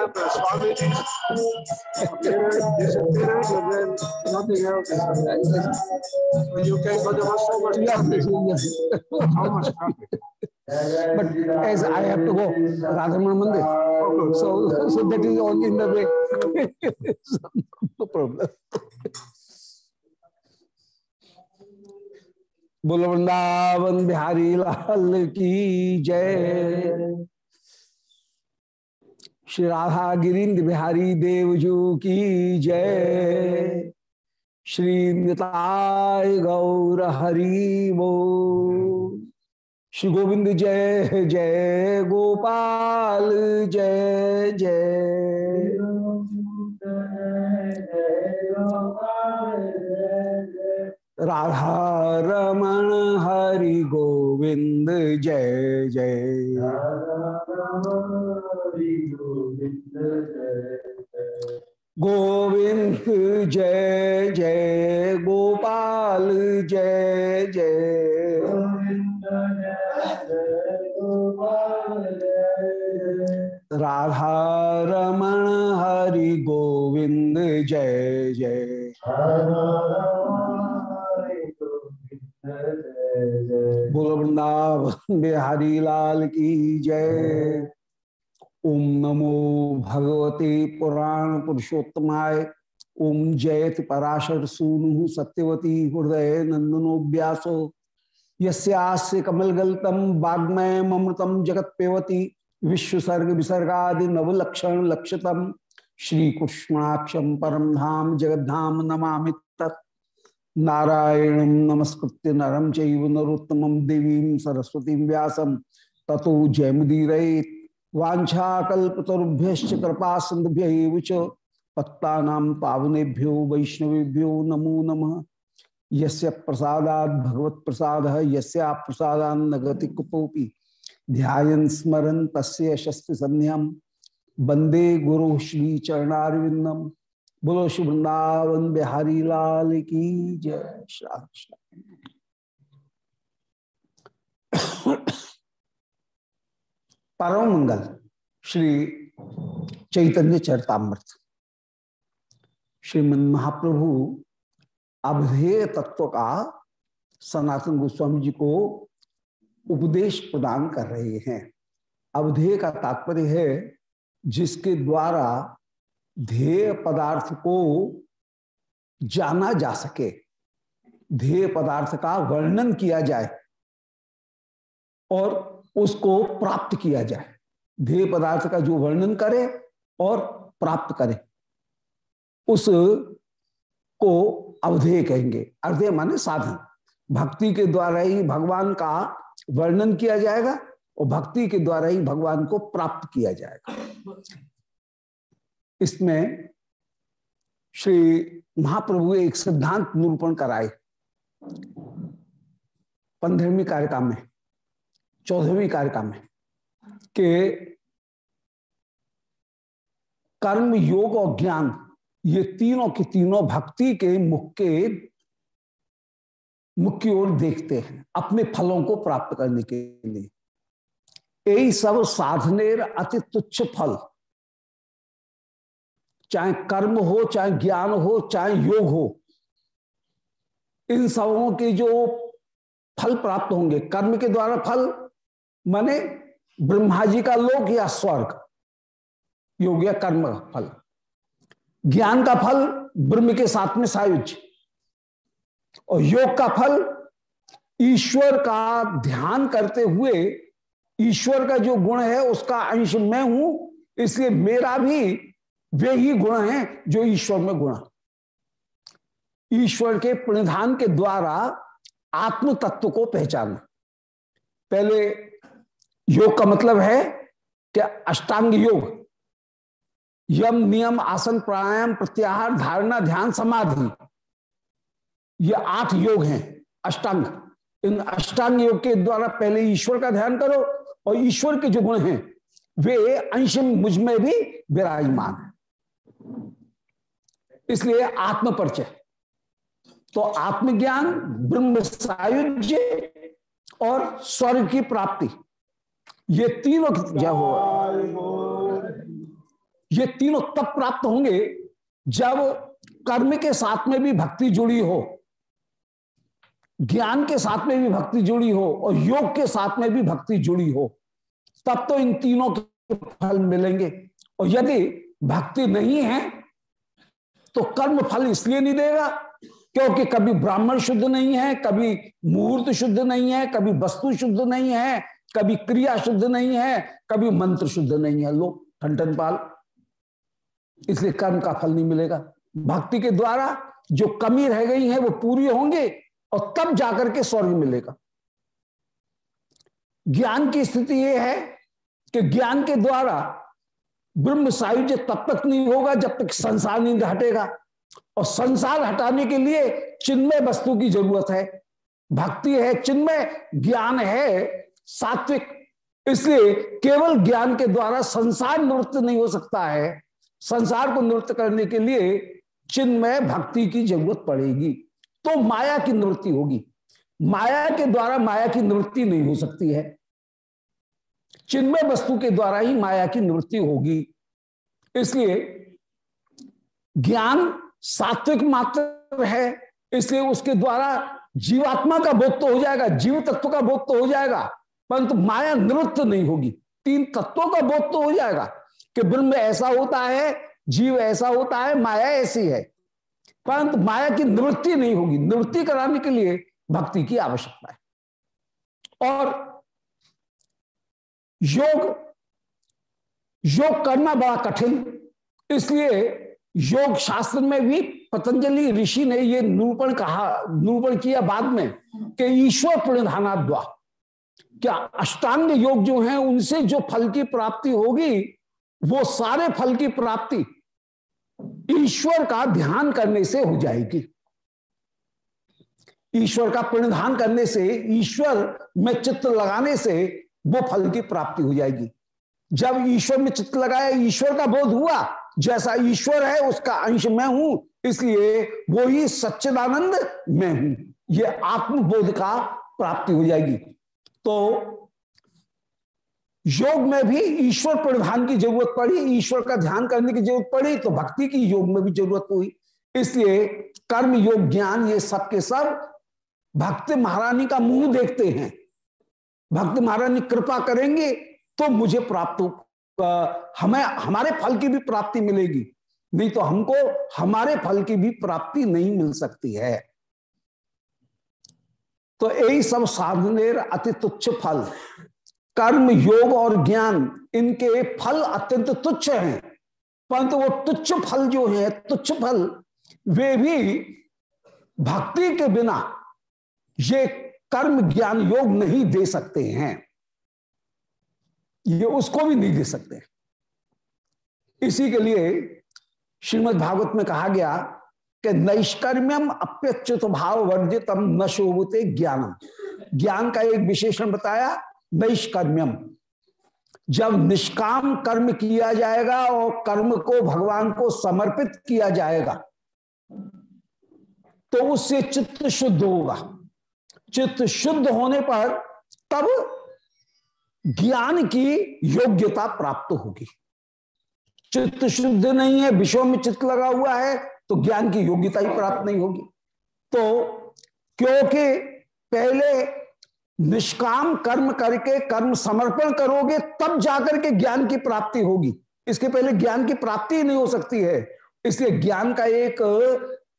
example, Swamiji. This is then nothing else you came, but there was so much traffic. So much traffic. But as I have to go, Radhaman Mandir. So, so that is all in the way. no problem. बोलो वृंदावन बिहारी लाल की जय श्री राधा गिरीन्द्र बिहारी देवजू की जय। श्री निताय गौर हरि वो श्री गोविंद जय जय गोपाल, जय जय। राधा रमण हरि गोविंद जय जय। गोविंद, जय जय, गोपाल, जय जय। राधा रमण हरि गोविंद, जय जय। बोलो बिहारी लाल की जय। ओम नमो भगवते पुराण पुरुषोत्तमाय ओम जयति पराशर सूनु सत्यवती हृदय नंदनो व्यासो यस्यास्य कमलगल्तम वाग्मय ममृतम जगत पेवती विश्वसर्ग विसर्गा नवलक्षण लक्षतम। श्री कृष्णाक्षम परम धाम जगद्धाम नमा तत्। नारायण नमस्कृत्य नरम चैव नरोत्तम देवी सरस्वती व्यासम ततो जयमुदीर वाछाकुभ्य कृपा सिंधुभ्य पत्ता पावनेभ्यो वैष्णवेभ्यो नमो नम। यस्य भगवत प्रसाद यस्या प्रसादान्न गति कुपोपि ध्यान स्मरन तस्य शस्त्र संध्याम वंदे गुरु श्री चरणारविंदम बोलो शुभ वृंदावन बिहारी लाल की जय। श्री परम मंगल श्री चैतन्य चरतामृत। श्रीमन महाप्रभु अवधेय तत्व का सनातन गोस्वामी जी को उपदेश प्रदान कर रहे हैं। अवधेय का तात्पर्य है, जिसके द्वारा ध्येय पदार्थ को जाना जा सके। ध्येय पदार्थ का वर्णन किया जाए और उसको प्राप्त किया जाए। ध्येय पदार्थ का जो वर्णन करे और प्राप्त करे। उस को अवधेय कहेंगे। अवधेय माने साधन। भक्ति के द्वारा ही भगवान का वर्णन किया जाएगा और भक्ति के द्वारा ही भगवान को प्राप्त किया जाएगा। इसमें श्री महाप्रभु एक सिद्धांत निरूपण कराए। पंद्रहवीं कार्यक्रम में। चौदहवीं कार्यक्रम में कि कर्म, योग और ज्ञान, ये तीनों की तीनों भक्ति के मुख के मुख्य ओर देखते हैं अपने फलों को प्राप्त करने के लिए। यही सब साधनेर अति तुच्छ फल। चाहे कर्म हो, चाहे ज्ञान हो, चाहे योग हो, इन सबों के जो फल प्राप्त होंगे, कर्म के द्वारा फल माने ब्रह्मा जी का लोक या स्वर्ग, योग या कर्म का फल। ज्ञान का फल ब्रह्म के साथ में सायुज और योग का फल ईश्वर का ध्यान करते हुए, ईश्वर का जो गुण है उसका अंश मैं हूँ, इसलिए मेरा भी वे ही गुण हैं जो ईश्वर में गुण ईश्वर के प्रणिधान के द्वारा आत्म तत्व को पहचाना पहले योग का मतलब है कि अष्टांग योग? यम, नियम, आसन, प्राणायाम, प्रत्याहार, धारणा, ध्यान, समाधि। ये आठ योग हैं, अष्टांग। इन अष्टांग योग के द्वारा पहले ईश्वर का ध्यान करो और ईश्वर के जो गुण हैं, वे अंश मुझमें भी विराजमान है। इसलिए आत्म परिचय तो आत्मज्ञान, ब्रह्म सायुज्य और स्वर्ग की प्राप्ति। ये तीनों जय हो ये तीनों तब प्राप्त होंगे जब कर्म के साथ में भी भक्ति जुड़ी हो ज्ञान के साथ में भी भक्ति जुड़ी हो और योग के साथ में भी भक्ति जुड़ी हो तब तो इन तीनों के फल मिलेंगे। और यदि भक्ति नहीं है तो कर्म फल इसलिए नहीं देगा क्योंकि कभी ब्राह्मण शुद्ध नहीं है कभी मुहूर्त शुद्ध नहीं है कभी वस्तु शुद्ध नहीं है कभी क्रिया शुद्ध नहीं है, कभी मंत्र शुद्ध नहीं है। लो ठन पाल, इसलिए कर्म का फल नहीं मिलेगा। भक्ति के द्वारा जो कमी रह गई है, वो पूरी होंगे और तब जाकर के स्वर्ग मिलेगा। ज्ञान की स्थिति यह है कि ज्ञान के द्वारा ब्रह्म सायुज्य तब तक नहीं होगा जब तक संसार नहीं हटेगा। और संसार हटाने के लिए चिन्मय वस्तु की ज़रूरत है। भक्ति है, चिन्मय, ज्ञान है सात्विक। इसलिए केवल ज्ञान के द्वारा संसार नृत्य नहीं हो सकता है। संसार को नृत्य करने के लिए चिन्मय भक्ति की ज़रूरत पड़ेगी। तो माया की निवृत्ति होगी। माया के द्वारा माया की निवृत्ति नहीं हो सकती है। चिन्मय वस्तु के द्वारा ही माया की निवृत्ति होगी। इसलिए ज्ञान सात्विक मात्र है। इसलिए उसके द्वारा जीवात्मा का बोध तो हो जाएगा, जीव तत्व का बोध तो हो जाएगा। परंतु माया निवृत्त नहीं होगी। तीन तत्वों का बोध तो हो जाएगा कि ब्रह्म ऐसा होता है, जीव ऐसा होता है, माया ऐसी है। परंतु माया की निवृत्ति नहीं होगी। निवृत्ति कराने के लिए भक्ति की आवश्यकता है। और योग योग करना बड़ा कठिन, इसलिए योग शास्त्र में भी पतंजलि ऋषि ने ये निरूपण कहा, निरूपण किया बाद में कि ईश्वर प्रणिधानाद्वा क्या अष्टांग योग जो है, उनसे जो फल की प्राप्ति होगी, वो सारे फल की प्राप्ति ईश्वर का ध्यान करने से हो जाएगी। ईश्वर का प्रणिधान करने से, ईश्वर में चित्त लगाने से वो फल की प्राप्ति हो जाएगी। जब ईश्वर में चित्त लगाया, ईश्वर का बोध हुआ, जैसा ईश्वर है, उसका अंश मैं हूँ, इसलिए वो ही सच्चिदानंद मैं हूँ। ये आत्मबोध का प्राप्ति हो जाएगी। तो योग में भी ईश्वर परिधान की ज़रूरत पड़ी, ईश्वर का ध्यान करने की ज़रूरत पड़ी तो भक्ति की योग में भी ज़रूरत हुई। इसलिए कर्म, योग, ज्ञान, ये सब के सब भक्त महारानी का मुँह देखते हैं। भक्त महारानी कृपा करेंगे तो मुझे प्राप्त हमें, हमारे फल की भी प्राप्ति मिलेगी। नहीं तो हमको, हमारे फल की भी प्राप्ति नहीं मिल सकती है। तो यही सब साधनेर अति तुच्छ फल। कर्म, योग और ज्ञान, इनके फल अत्यंत तुच्छ हैं। परंतु वो तुच्छ फल जो है, तुच्छ फल, वे भी भक्ति के बिना ये कर्म, ज्ञान, योग नहीं दे सकते हैं। ये उसको भी नहीं दे सकते। इसी के लिए श्रीमद् भागवत में कहा गया कि नैष्कर्म्यम अप्यच्युत भाव वर्जितम न शोभते ज्ञानम। ज्ञान का एक विशेषण बताया, नैष्कर्म्यम। जब निष्काम कर्म किया जाएगा और कर्म को भगवान को समर्पित किया जाएगा तो उससे चित्त शुद्ध होगा। चित्त शुद्ध होने पर तब ज्ञान की योग्यता प्राप्त होगी। चित्त शुद्ध नहीं है विषयों में चित्त लगा हुआ है तो ज्ञान की योग्यता ही प्राप्त नहीं होगी। तो क्योंकि पहले निष्काम कर्म करके कर्म समर्पण करोगे, तब जाकर के ज्ञान की प्राप्ति होगी। इसके पहले ज्ञान की प्राप्ति ही नहीं हो सकती है। इसलिए ज्ञान का एक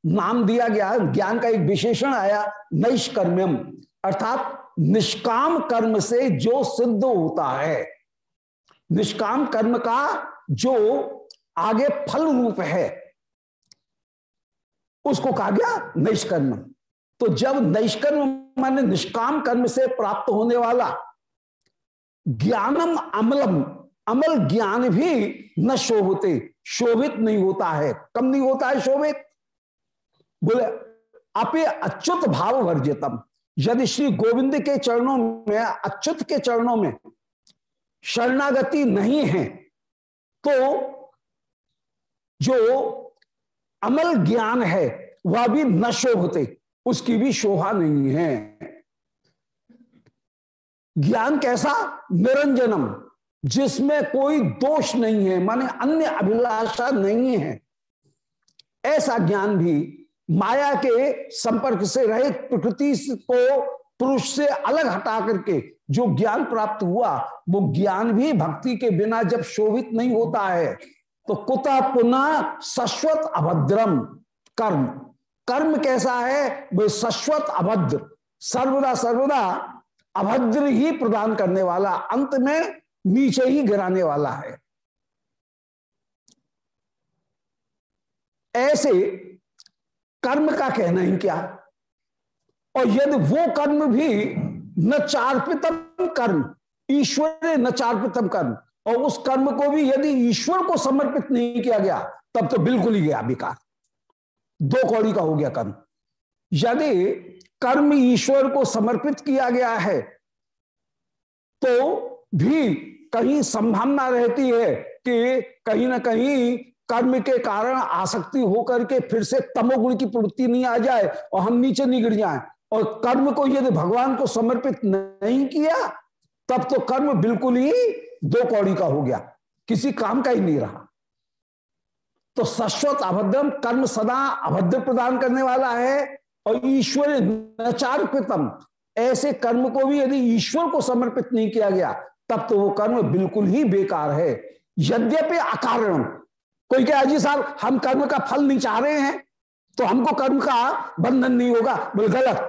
नाम दिया गया, ज्ञान का एक विशेषण आया, नैष्कर्म्यम। अर्थात निष्काम कर्म से जो सिद्ध होता है। निष्काम कर्म का जो आगे फल रूप है। उसको कहा गया नैष्कर्म। तो जब नैष्कर्म माने निष्काम कर्म से प्राप्त होने वाला ज्ञानम अमलम, अमल ज्ञान भी न शोभते, शोभित नहीं होता है। कम नहीं होता है शोभित। बोले, अपे अच्युत भाव वर्जितम। यदि श्री गोविंद के चरणों में, अच्युत के चरणों में शरणागति नहीं है तो जो अमल ज्ञान है, वह भी न शोभते उसकी भी शोभा नहीं है। ज्ञान कैसा? निरंजनम, जिसमें कोई दोष नहीं है, माने अन्य अभिलाषा नहीं है। ऐसा ज्ञान भी माया के संपर्क से रहित प्रकृति को पुरुष से अलग हटा करके जो ज्ञान प्राप्त हुआ, वो ज्ञान भी भक्ति के बिना जब शोभित नहीं होता है। तो कुता पुनः सश्वत अभद्रम। कर्म। कर्म कैसा है? वो सश्वत अभद्र। सर्वदा सर्वदा अभद्र ही प्रदान करने वाला, अंत में नीचे ही गिराने वाला है। ऐसे कर्म का कहना ही क्या? और यदि वो कर्म भी न चार्पितम कर्म, ईश्वर न चार्पितम कर्म और उस कर्म को भी यदि ईश्वर को समर्पित नहीं किया गया, तब तो बिल्कुल ही गया बेकार दो कौड़ी का हो गया कर्म। यदि कर्म ईश्वर को समर्पित किया गया है तो भी कहीं संभावना रहती है कि कहीं ना कहीं कर्म के कारण आसक्ति होकर के फिर से तमोगुण की प्रवृत्ति नहीं आ जाए और हम नीचे नहीं गिर जाए। और कर्म को यदि भगवान को समर्पित नहीं किया, तब तो कर्म बिल्कुल ही दो कौड़ी का हो गया। किसी काम का ही नहीं रहा। तो शाश्वत अभद्रम कर्म सदा अभद्र प्रदान करने वाला है और ईश्वर नचार कृतम ऐसे कर्म को भी यदि ईश्वर को समर्पित नहीं किया गया, तब तो वो कर्म बिल्कुल ही बेकार है। यद्यपि अकारण कोई क्या जी साहब, हम कर्म का फल नहीं चाह रहे हैं तो हमको कर्म का बंधन नहीं होगा। बोल, गलत।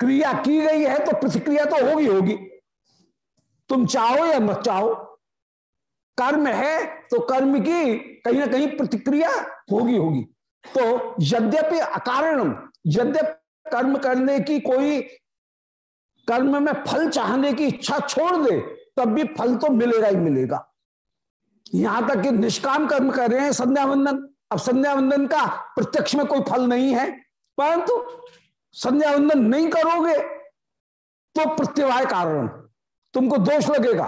क्रिया की गई है तो प्रतिक्रिया तो होगी होगी। तुम चाहो या मत चाहो, कर्म है तो कर्म की कहीं ना कहीं प्रतिक्रिया होगी होगी। तो यद्यपि अकारण यद्यप कर्म करने की कोई कर्म में फल चाहने की इच्छा छोड़ दे, तब भी फल तो मिलेगा ही मिलेगा। यहाँ तक कि निष्काम कर्म कर रहे हैं संध्या वंदन अब संध्या वंदन का प्रत्यक्ष में कोई फल नहीं है, परंतु संध्या वंदन नहीं करोगे तो प्रत्यवाय कारण। तुमको दोष लगेगा।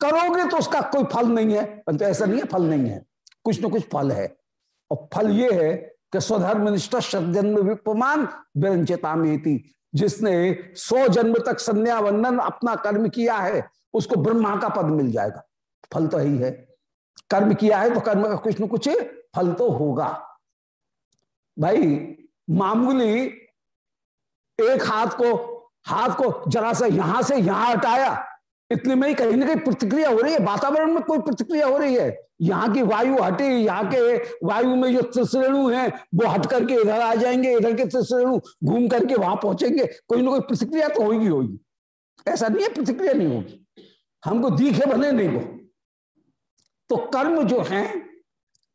करोगे तो उसका कोई फल नहीं है। परंतु ऐसा नहीं है, फल नहीं है। कुछ ना कुछ फल है। और फल ये है कि स्वधर्म निष्ठ जन्म विपमान विरंचिता में जिसने सौ जन्म तक संध्या वंदन अपना कर्म किया है, उसको ब्रह्मा का पद मिल जाएगा। फल तो ही है। कर्म किया है तो कर्म का कुछ न कुछ फल तो होगा। भाई, मामूली एक हाथ को हाथ को जरा सा यहाँ से यहाँ हटाया इतने में ही कहीं ना कहीं प्रतिक्रिया हो रही है, वातावरण में कोई प्रतिक्रिया हो रही है। यहाँ की वायु हटे, यहाँ के वायु में जो त्रिश्रेणु है, वो हट करके इधर आ जाएँगे, इधर के त्रिश्रेणु घूम करके वहाँ पहुँचेंगे, कोई ना कोई प्रतिक्रिया तो होगी होगी। ऐसा नहीं है, प्रतिक्रिया नहीं होगी। हमको दिखे बने नहीं वो। तो कर्म जो है,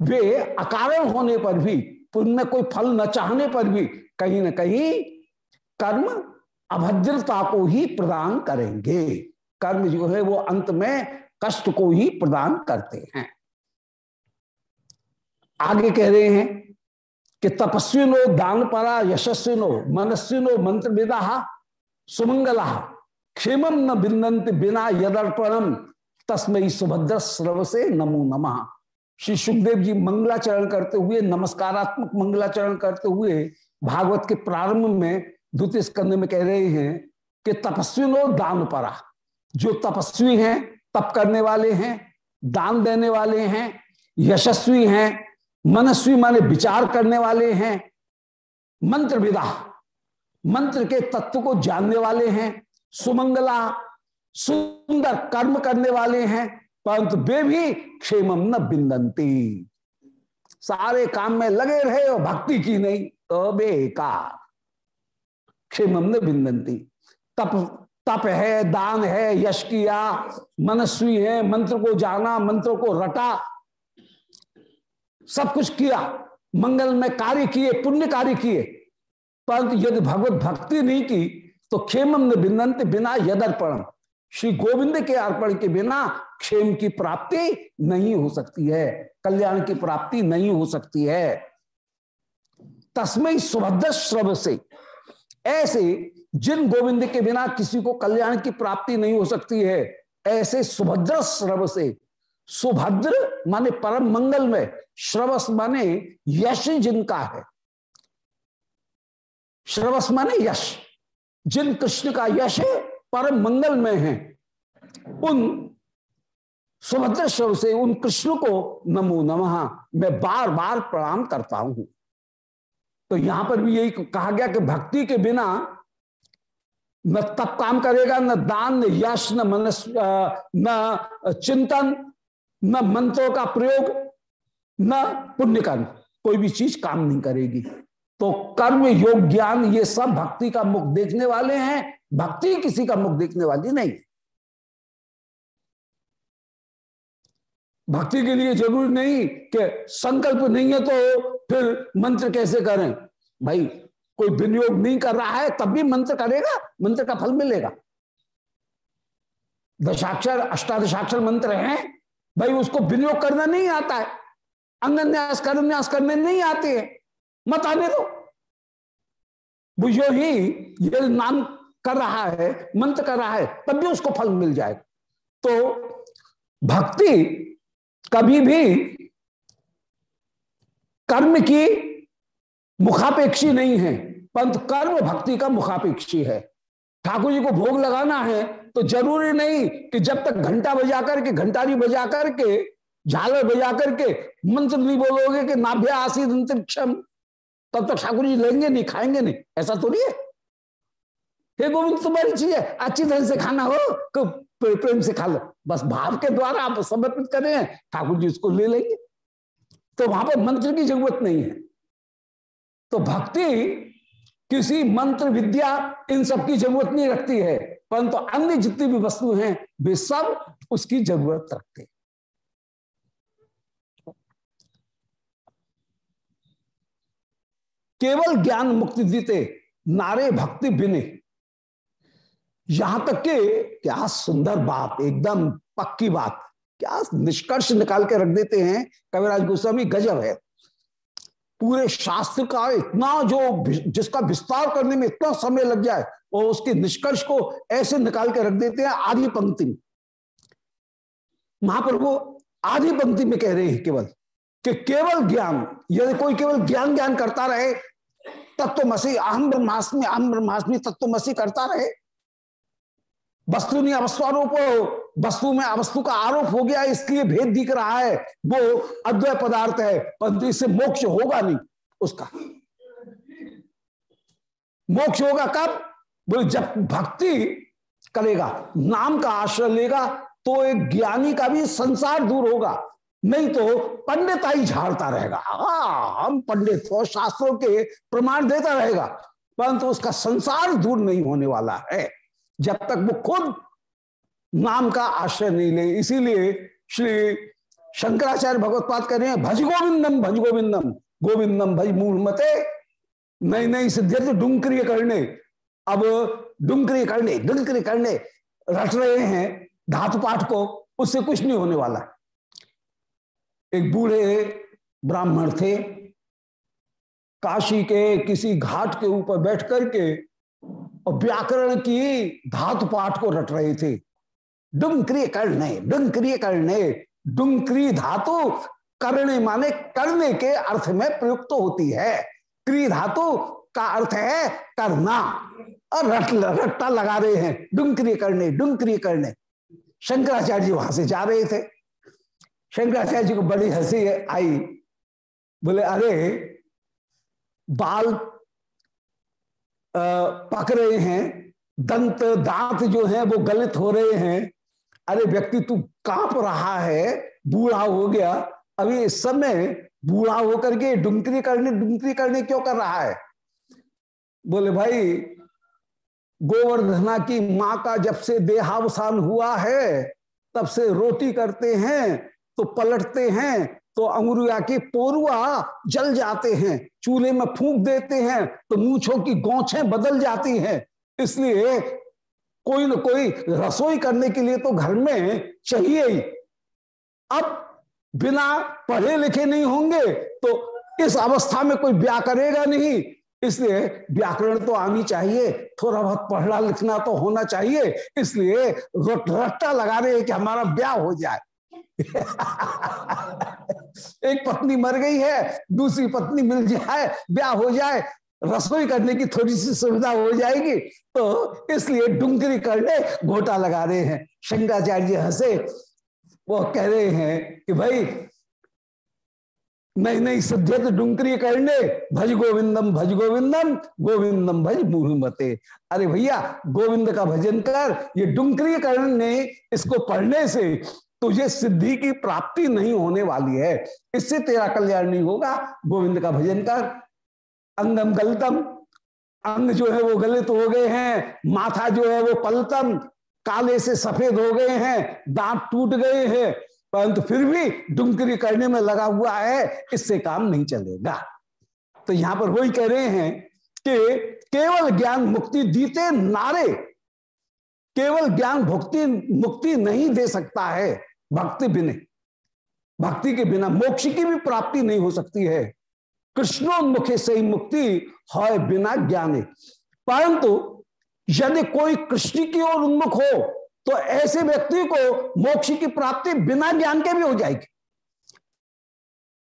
वे अकारण होने पर भी, उनमें कोई फल न चाहने पर भी कहीं ना कहीं कर्म अभद्रता को ही प्रदान करेंगे। कर्म जो है वो अंत में कष्ट को ही प्रदान करते हैं। आगे कह रहे हैं कि तपस्विनो दान परा यशस्विनो मनस्विनो मंत्र विदा सुमंगला क्षेमम न बिंदंत बिना यदर्पणम तस्मय सुभद्र स्रव से नमो नमः। श्री सुखदेव जी मंगलाचरण करते हुए, नमस्कारात्मक मंगलाचरण करते हुए भागवत के प्रारंभ में द्वितीय स्कंद में कह रहे हैं कि तपस्विनो दान परा जो तपस्वी हैं, तप करने वाले हैं, दान देने वाले हैं, यशस्वी हैं, मनस्वी माने विचार करने वाले हैं मंत्र विदा मंत्र के तत्व को जानने वाले हैं, सुमंगला, सुंदर कर्म करने वाले हैं, परंतु वे भी क्षेमम न बिंदंती सारे काम में लगे रहे और भक्ति की नहीं तो बेकार क्षेमम न बिंदंती तप तप है, दान है, यश किया, मनस्वी है, मंत्र को जाना, मंत्र को रटा, सब कुछ किया मंगल में कार्य किए, पुण्य कार्य किए। परंतु यदि भगवत भक्ति नहीं की तो क्षेम बिंदंत बिना यदर्पण। श्री गोविंद के अर्पण के बिना क्षेम की प्राप्ति नहीं हो सकती है, कल्याण की प्राप्ति नहीं हो सकती है। तस्मय सुभद्र श्रव से ऐसे जिन गोविंद के बिना किसी को कल्याण की प्राप्ति नहीं हो सकती है, ऐसे सुभद्र श्रव से। सुभद्र माने परम मंगल में, श्रवस माने यश जिनका है। श्रवस माने यश। जिन कृष्ण का यश परम मंगल में है, उन सुभद्र श्रव से उन कृष्ण को नमो नमः, मैं बार बार प्रणाम करता हूँ। तो यहाँ पर भी यही कहा गया कि भक्ति के बिना न तप काम करेगा, न दान, न यश, न मनस न चिंतन, न मंत्रों का प्रयोग, न पुण्य कर्म। कोई भी चीज़ काम नहीं करेगी। तो कर्म, योग, ज्ञान, ये सब भक्ति का मुख देखने वाले हैं। भक्ति किसी का मुख देखने वाली नहीं। भक्ति के लिए ज़रूरी नहीं कि संकल्प नहीं है तो फिर मंत्र कैसे करें? भाई कोई विनियोग नहीं कर रहा है, तब भी मंत्र करेगा, मंत्र का फल मिलेगा। दशाक्षर, अष्टादशाक्षर मंत्र हैं, भाई उसको विनियोग करना नहीं आता है। अंगन्यास करन्यास करने नहीं आते हैं। मत आने दो। जो ही, ये नाम कर रहा है, मंत्र कर रहा है, तब भी उसको फल मिल जाएगा। तो भक्ति कभी भी कर्म की मुखापेक्षी नहीं है। परंतु कर्म भक्ति का मुखापेक्षी है। ठाकुर जी को भोग लगाना है तो ज़रूरी नहीं कि जब तक घंटा बजा करके घंटारी बजा करके झालर बजा करके मंत्र नहीं बोलोगे कि नाभ्या आसी अंतरिक्षम, तब तक ठाकुर जी लेंगे नहीं, खाएँगे नहीं। ऐसा तो नहीं है। हे गोविंद, तुम्हारी चीज़ है। अच्छी तरह से खाना हो तो प्रेम से खा लो। बस भाव के द्वारा आप समर्पित करें, ठाकुर जी उसको ले लेंगे। तो वहाँ पर मंत्र की ज़रूरत नहीं है। तो भक्ति किसी मंत्र, विद्या, इन सब की ज़रूरत नहीं रखती है। परंतु तो अन्य जितनी भी वस्तु हैं, वे सब उसकी ज़रूरत रखते केवल ज्ञान मुक्ति दीते, नारे भक्ति बिने। यहाँ तक के क्या सुंदर बात, एकदम पक्की बात। क्या निष्कर्ष निकाल के रख देते हैं, कविराज गोस्वामी, गजब है। पूरे शास्त्र का इतना जो जिसका विस्तार करने में इतना समय लग जाए और उसके निष्कर्ष को ऐसे निकाल के रख देते हैं आधी पंक्ति में। महाप्रभु आधी पंक्ति में कह रहे हैं केवल कि केवल ज्ञान, यदि कोई केवल ज्ञान ज्ञान करता रहे तत्वमसी अहम ब्रह्मास्मि अहम ब्रह्मास्मि तत्वमसी करता रहे। वस्तु नहीं अवस्वारोप वस्तु में अवस्तु का आरोप हो गया इसलिए भेद दिख रहा है। वो अद्वय पदार्थ है, परंतु इससे मोक्ष होगा नहीं। उसका मोक्ष होगा कब? वो जब भक्ति करेगा, नाम का आश्रय लेगा तो एक ज्ञानी का भी संसार दूर होगा। नहीं तो पंडिता ही झाड़ता रहेगा। हाँ हम पंडित और शास्त्रों के प्रमाण देता रहेगा, परंतु उसका संसार दूर नहीं होने वाला है। जब तक वो खुद नाम का आश्रय नहीं ले। इसीलिए श्री शंकराचार्य भगवत कर रहे हैं, भज गोविंदम भज गोविंदम गोविंदम भज मूल मते नई नई सिद्धियत डुंकरी करने। अब डुंकरी करने डुंकरी करने रट रहे हैं धातु पाठ को, उससे कुछ नहीं होने वाला। एक बूढ़े ब्राह्मण थे, काशी के किसी घाट के ऊपर बैठ करके और व्याकरण की धातु पाठ को रट रहे थे। डुंक्रिय करने डुंक्रिय करने डुंक्री धातु करने माने करने के अर्थ में प्रयुक्त तो होती है। क्री धातु का अर्थ है करना। और रट, रट्टा लगा रहे हैं। डुंक्रिय करने डुंक्रिय करने शंकराचार्य जी वहाँ से जा रहे थे। शंकराचार्य जी को बड़ी हँसी आई। बोले, अरे, बाल पक रहे हैं, दंत, दांत जो है, वो गलित हो रहे हैं। अरे व्यक्ति, तू काँप रहा है, बूढ़ा हो गया। अभी इस समय बूढ़ा होकर के डुमकरी करने डुमकरी करने क्यों कर रहा है? बोले, भाई, गोवर्धना की माँ का जब से देहावसान हुआ है, तब से रोटी करते हैं तो पलटते हैं तो अंगुरिया की पोरुआ जल जाते हैं, चूल्हे में फूंक देते हैं तो मूछों की गौछे बदल जाती हैं। इसलिए कोई ना कोई रसोई करने के लिए तो घर में चाहिए ही। अब बिना पढ़े लिखे नहीं होंगे तो इस अवस्था में कोई ब्याह करेगा नहीं। इसलिए व्याकरण तो आनी चाहिए, थोड़ा बहुत पढ़ना लिखना तो होना चाहिए। इसलिए रट्टा लगा रहे हैं कि हमारा ब्याह हो जाए। एक पत्नी मर गई है, दूसरी पत्नी मिल जाए, ब्याह हो जाए, रसोई करने की थोड़ी सी सुविधा हो जाएगी तो इसलिए डुंगरी करने घोटा लगा रहे हैं। शंकराचार्य हंसे, वो कह रहे हैं कि भाई नहीं नहीं सिद्धे तो डुंकरी करने, भज गोविंदम भज गोविंदम गोविंदम भज मुहमते। अरे भैया, गोविंद का भजन कर, ये डुंकरी करने, इसको पढ़ने से तुझे सिद्धि की प्राप्ति नहीं होने वाली है। इससे तेरा कल्याण नहीं होगा। गोविंद का भजन कर। अंगम गलतम। अंग जो है वो गलित हो गए हैं। माथा जो है वो पलतम। काले से सफ़ेद हो गए हैं। दांत टूट गए हैं। परंतु फिर भी डुमकरी करने में लगा हुआ है। इससे काम नहीं चलेगा। तो यहाँ पर वही कह रहे हैं कि केवल ज्ञान मुक्ति दीते नारे, केवल ज्ञान भुक्ति मुक्ति नहीं दे सकता है। भक्ति बिना, भक्ति के बिना मोक्ष की भी प्राप्ति नहीं हो सकती है। कृष्णोन्मुखे से ही मुक्ति है बिना ज्ञाने। परंतु यदि कोई कृष्ण की ओर उन्मुख हो तो ऐसे व्यक्ति को मोक्ष की प्राप्ति बिना ज्ञान के भी हो जाएगी।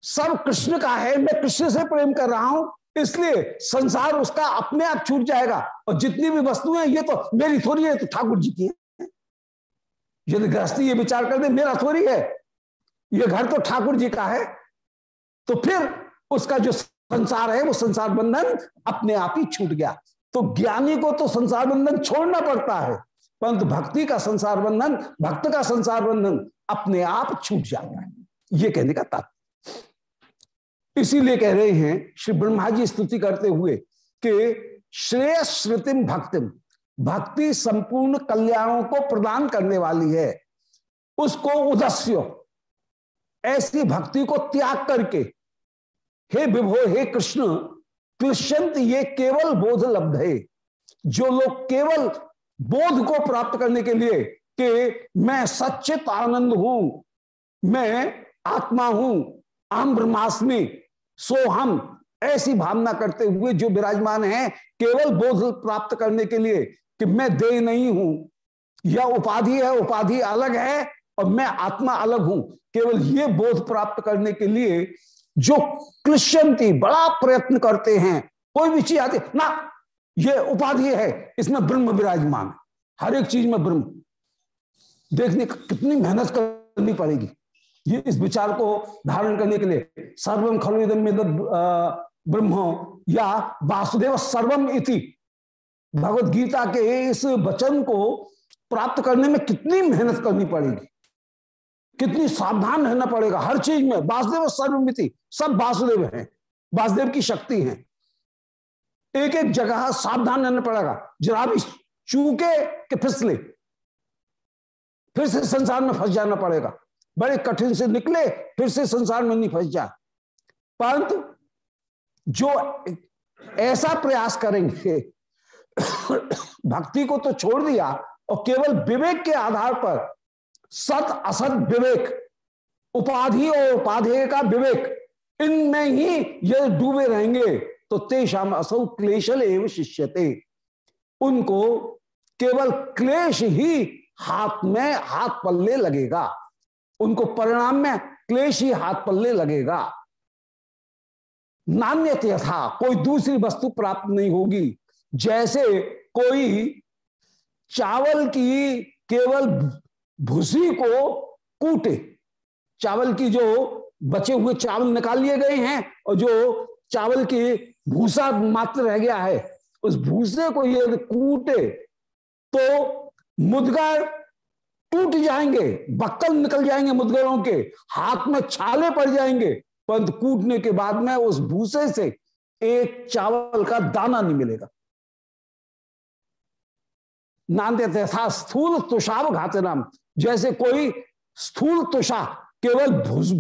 सब कृष्ण का है, मैं कृष्ण से प्रेम कर रहा हूँ, इसलिए संसार उसका अपने आप छूट जाएगा। और जितनी भी वस्तुएँ ये तो मेरी थोड़ी है तो ठाकुर जी की है। यदि गृहस्थी ये विचार कर दे, मेरा थोड़ी है। ये घर तो ठाकुर जी का है। तो फिर उसका जो संसार है, वो संसार बंधन अपने आप ही छूट गया। तो ज्ञानी को तो संसार बंधन छोड़ना पड़ता है। परंतु भक्ति का संसार बंधन, भक्त का संसार बंधन अपने आप छूट जाता है। ये कहने का तात्पर्य। इसीलिए कह रहे हैं, श्री ब्रह्मा जी स्तुति करते हुए कि श्रेय श्रुतिम भक्तिम भक्ति संपूर्ण कल्याणों को प्रदान करने वाली है। उसको उदस्य, ऐसी भक्ति को त्याग करके, हे विभो, हे कृष्ण क्लिश्यंत ये केवल बोध लब्ध है। जो लोग केवल बोध को प्राप्त करने के लिए कि मैं सच्चित आनंद हूँ, मैं आत्मा हूँ आम ब्रह्मास्मि सो हम, ऐसी भावना करते हुए जो विराजमान है, केवल बोध प्राप्त करने के लिए कि मैं दे नहीं हूँ। यह उपाधि है, उपाधि अलग है और मैं आत्मा अलग हूँ। केवल ये बोध प्राप्त करने के लिए जो क्लिश्चंती बड़ा प्रयत्न करते हैं, कोई भी चीज़ आती ना, ये उपाधि है, इसमें ब्रह्म विराजमान हर एक चीज़ में ब्रह्म। देखने कितनी मेहनत करनी पड़ेगी। ये इस विचार को धारण करने के लिए सर्वम खलुदम ब्रह्म या वासुदेव सर्वम इति भगवत गीता के इस वचन को प्राप्त करने में कितनी मेहनत करनी पड़ेगी? कितनी सावधान रहना पड़ेगा? हर चीज़ में, वासुदेव सर्वमिति, सब वासुदेव हैं, वासुदेव की शक्ति है। एक एक जगह सावधान रहना पड़ेगा। जरा भी चूके के फिसले, फिर से संसार में फंस जाना पड़ेगा। बड़े कठिन से निकले, फिर से संसार में नहीं फंस जा। परंतु जो ऐसा प्रयास करेंगे भक्ति को तो छोड़ दिया और केवल विवेक के आधार पर सत असत विवेक, उपाधि और उपाधेय का विवेक, इनमें ही ये डूबे रहेंगे। तो तेषाम असौ क्लेशल एवं शिष्यते। उनको केवल क्लेश ही हाथ में हाथ पल्ले लगेगा। उनको परिणाम में क्लेश ही हाथ पल्ले लगेगा। नान्य यथा, कोई दूसरी वस्तु प्राप्त नहीं होगी। जैसे कोई चावल की केवल भूसी को कूटे, चावल की जो बचे हुए चावल निकाल लिए गए हैं और जो चावल की भूसा मात्र रह गया है, उस भूसे को ये कूटे तो मुदगर टूट जाएँगे, बक्कल निकल जाएँगे मुदगरों के, हाथ में छाले पड़ जाएँगे। परंतु कूटने के बाद में उस भूसे से एक चावल का दाना नहीं मिलेगा। नानते था स्थूल घाते नाम। जैसे कोई स्थूल तुषा केवल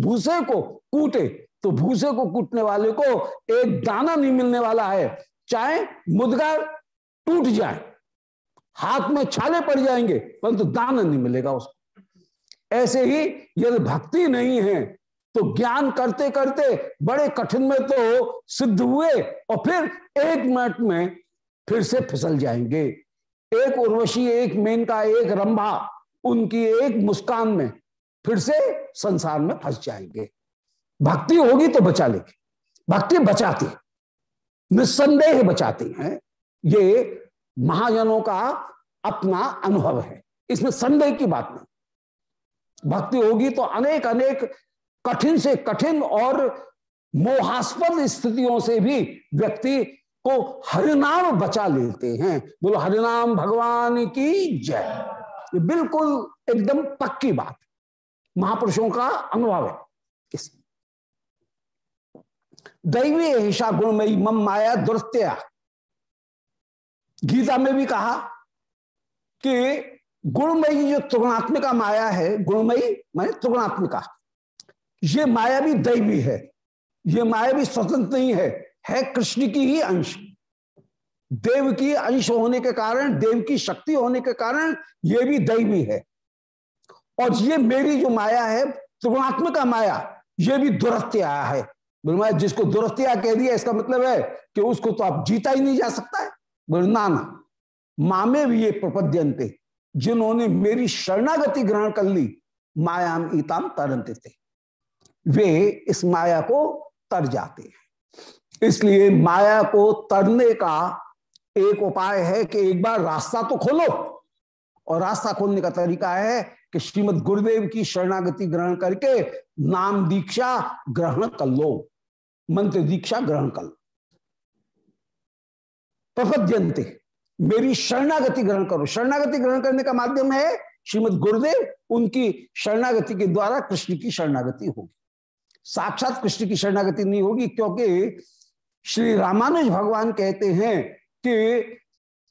भूसे को कूटे तो भूसे को कूटने वाले को एक दाना नहीं मिलने वाला है। चाहे मुदगर टूट जाए, हाथ में छाले पड़ जाएँगे, परंतु तो दाना नहीं मिलेगा उसको। ऐसे ही यदि भक्ति नहीं है तो ज्ञान करते करते बड़े कठिन में तो सिद्ध हुए और फिर एक मिनट में फिर से फिसल जाएँगे। एक उर्वशी, एक मेनका एक रंभा, उनकी एक मुस्कान में फिर से संसार में फंस जाएँगे। भक्ति होगी तो बचा लेगी। भक्ति बचाती निस्संदेह बचाती है। ये महाजनों का अपना अनुभव है। इसमें संदेह की बात नहीं। भक्ति होगी तो अनेक अनेक कठिन से कठिन और मोहास्पद स्थितियों से भी व्यक्ति को हरिनाम बचा लेते हैं। बोलो, हरिनाम भगवान की जय। ये बिल्कुल एकदम पक्की बात। महापुरुषों का अनुभव है इस। दैवी हिषा गुणमयी मम माया दुर्त्या गीता में भी कहा कि गुणमयी जो त्रिगुणात्मिका माया है, गुणमयी माने त्रिगुणात्मिका। ये माया भी दैवी है, ये माया भी स्वतंत्र नहीं है है कृष्ण की ही अंश। देव की अंश होने के कारण, देव की शक्ति होने के कारण ये भी दैवी है। और ये मेरी जो माया है, त्रिगुणात्मिका माया, ये भी दुरत्या है। जिसको दुरत्या कह दिया, इसका मतलब है कि उसको तो आप जीता ही नहीं जा सकता है। नाना मामे भी ये प्रपद्यंते जिन्होंने मेरी शरणागति ग्रहण कर ली, मायाम ईताम तरंते थे। वे इस माया को तर जाते हैं। इसलिए माया को तरने का एक उपाय है कि एक बार रास्ता तो खोलो। और रास्ता खोलने का तरीका है कि श्रीमद गुरुदेव की शरणागति ग्रहण करके नाम दीक्षा ग्रहण कर लो, मंत्र दीक्षा ग्रहण कर लो। प्रपद्यंते मेरी शरणागति ग्रहण करो। शरणागति ग्रहण करने का माध्यम है श्रीमद गुरुदेव, उनकी शरणागति के द्वारा कृष्ण की शरणागति होगी। साक्षात कृष्ण की शरणागति नहीं होगी, क्योंकि श्री रामानुज भगवान कहते हैं कि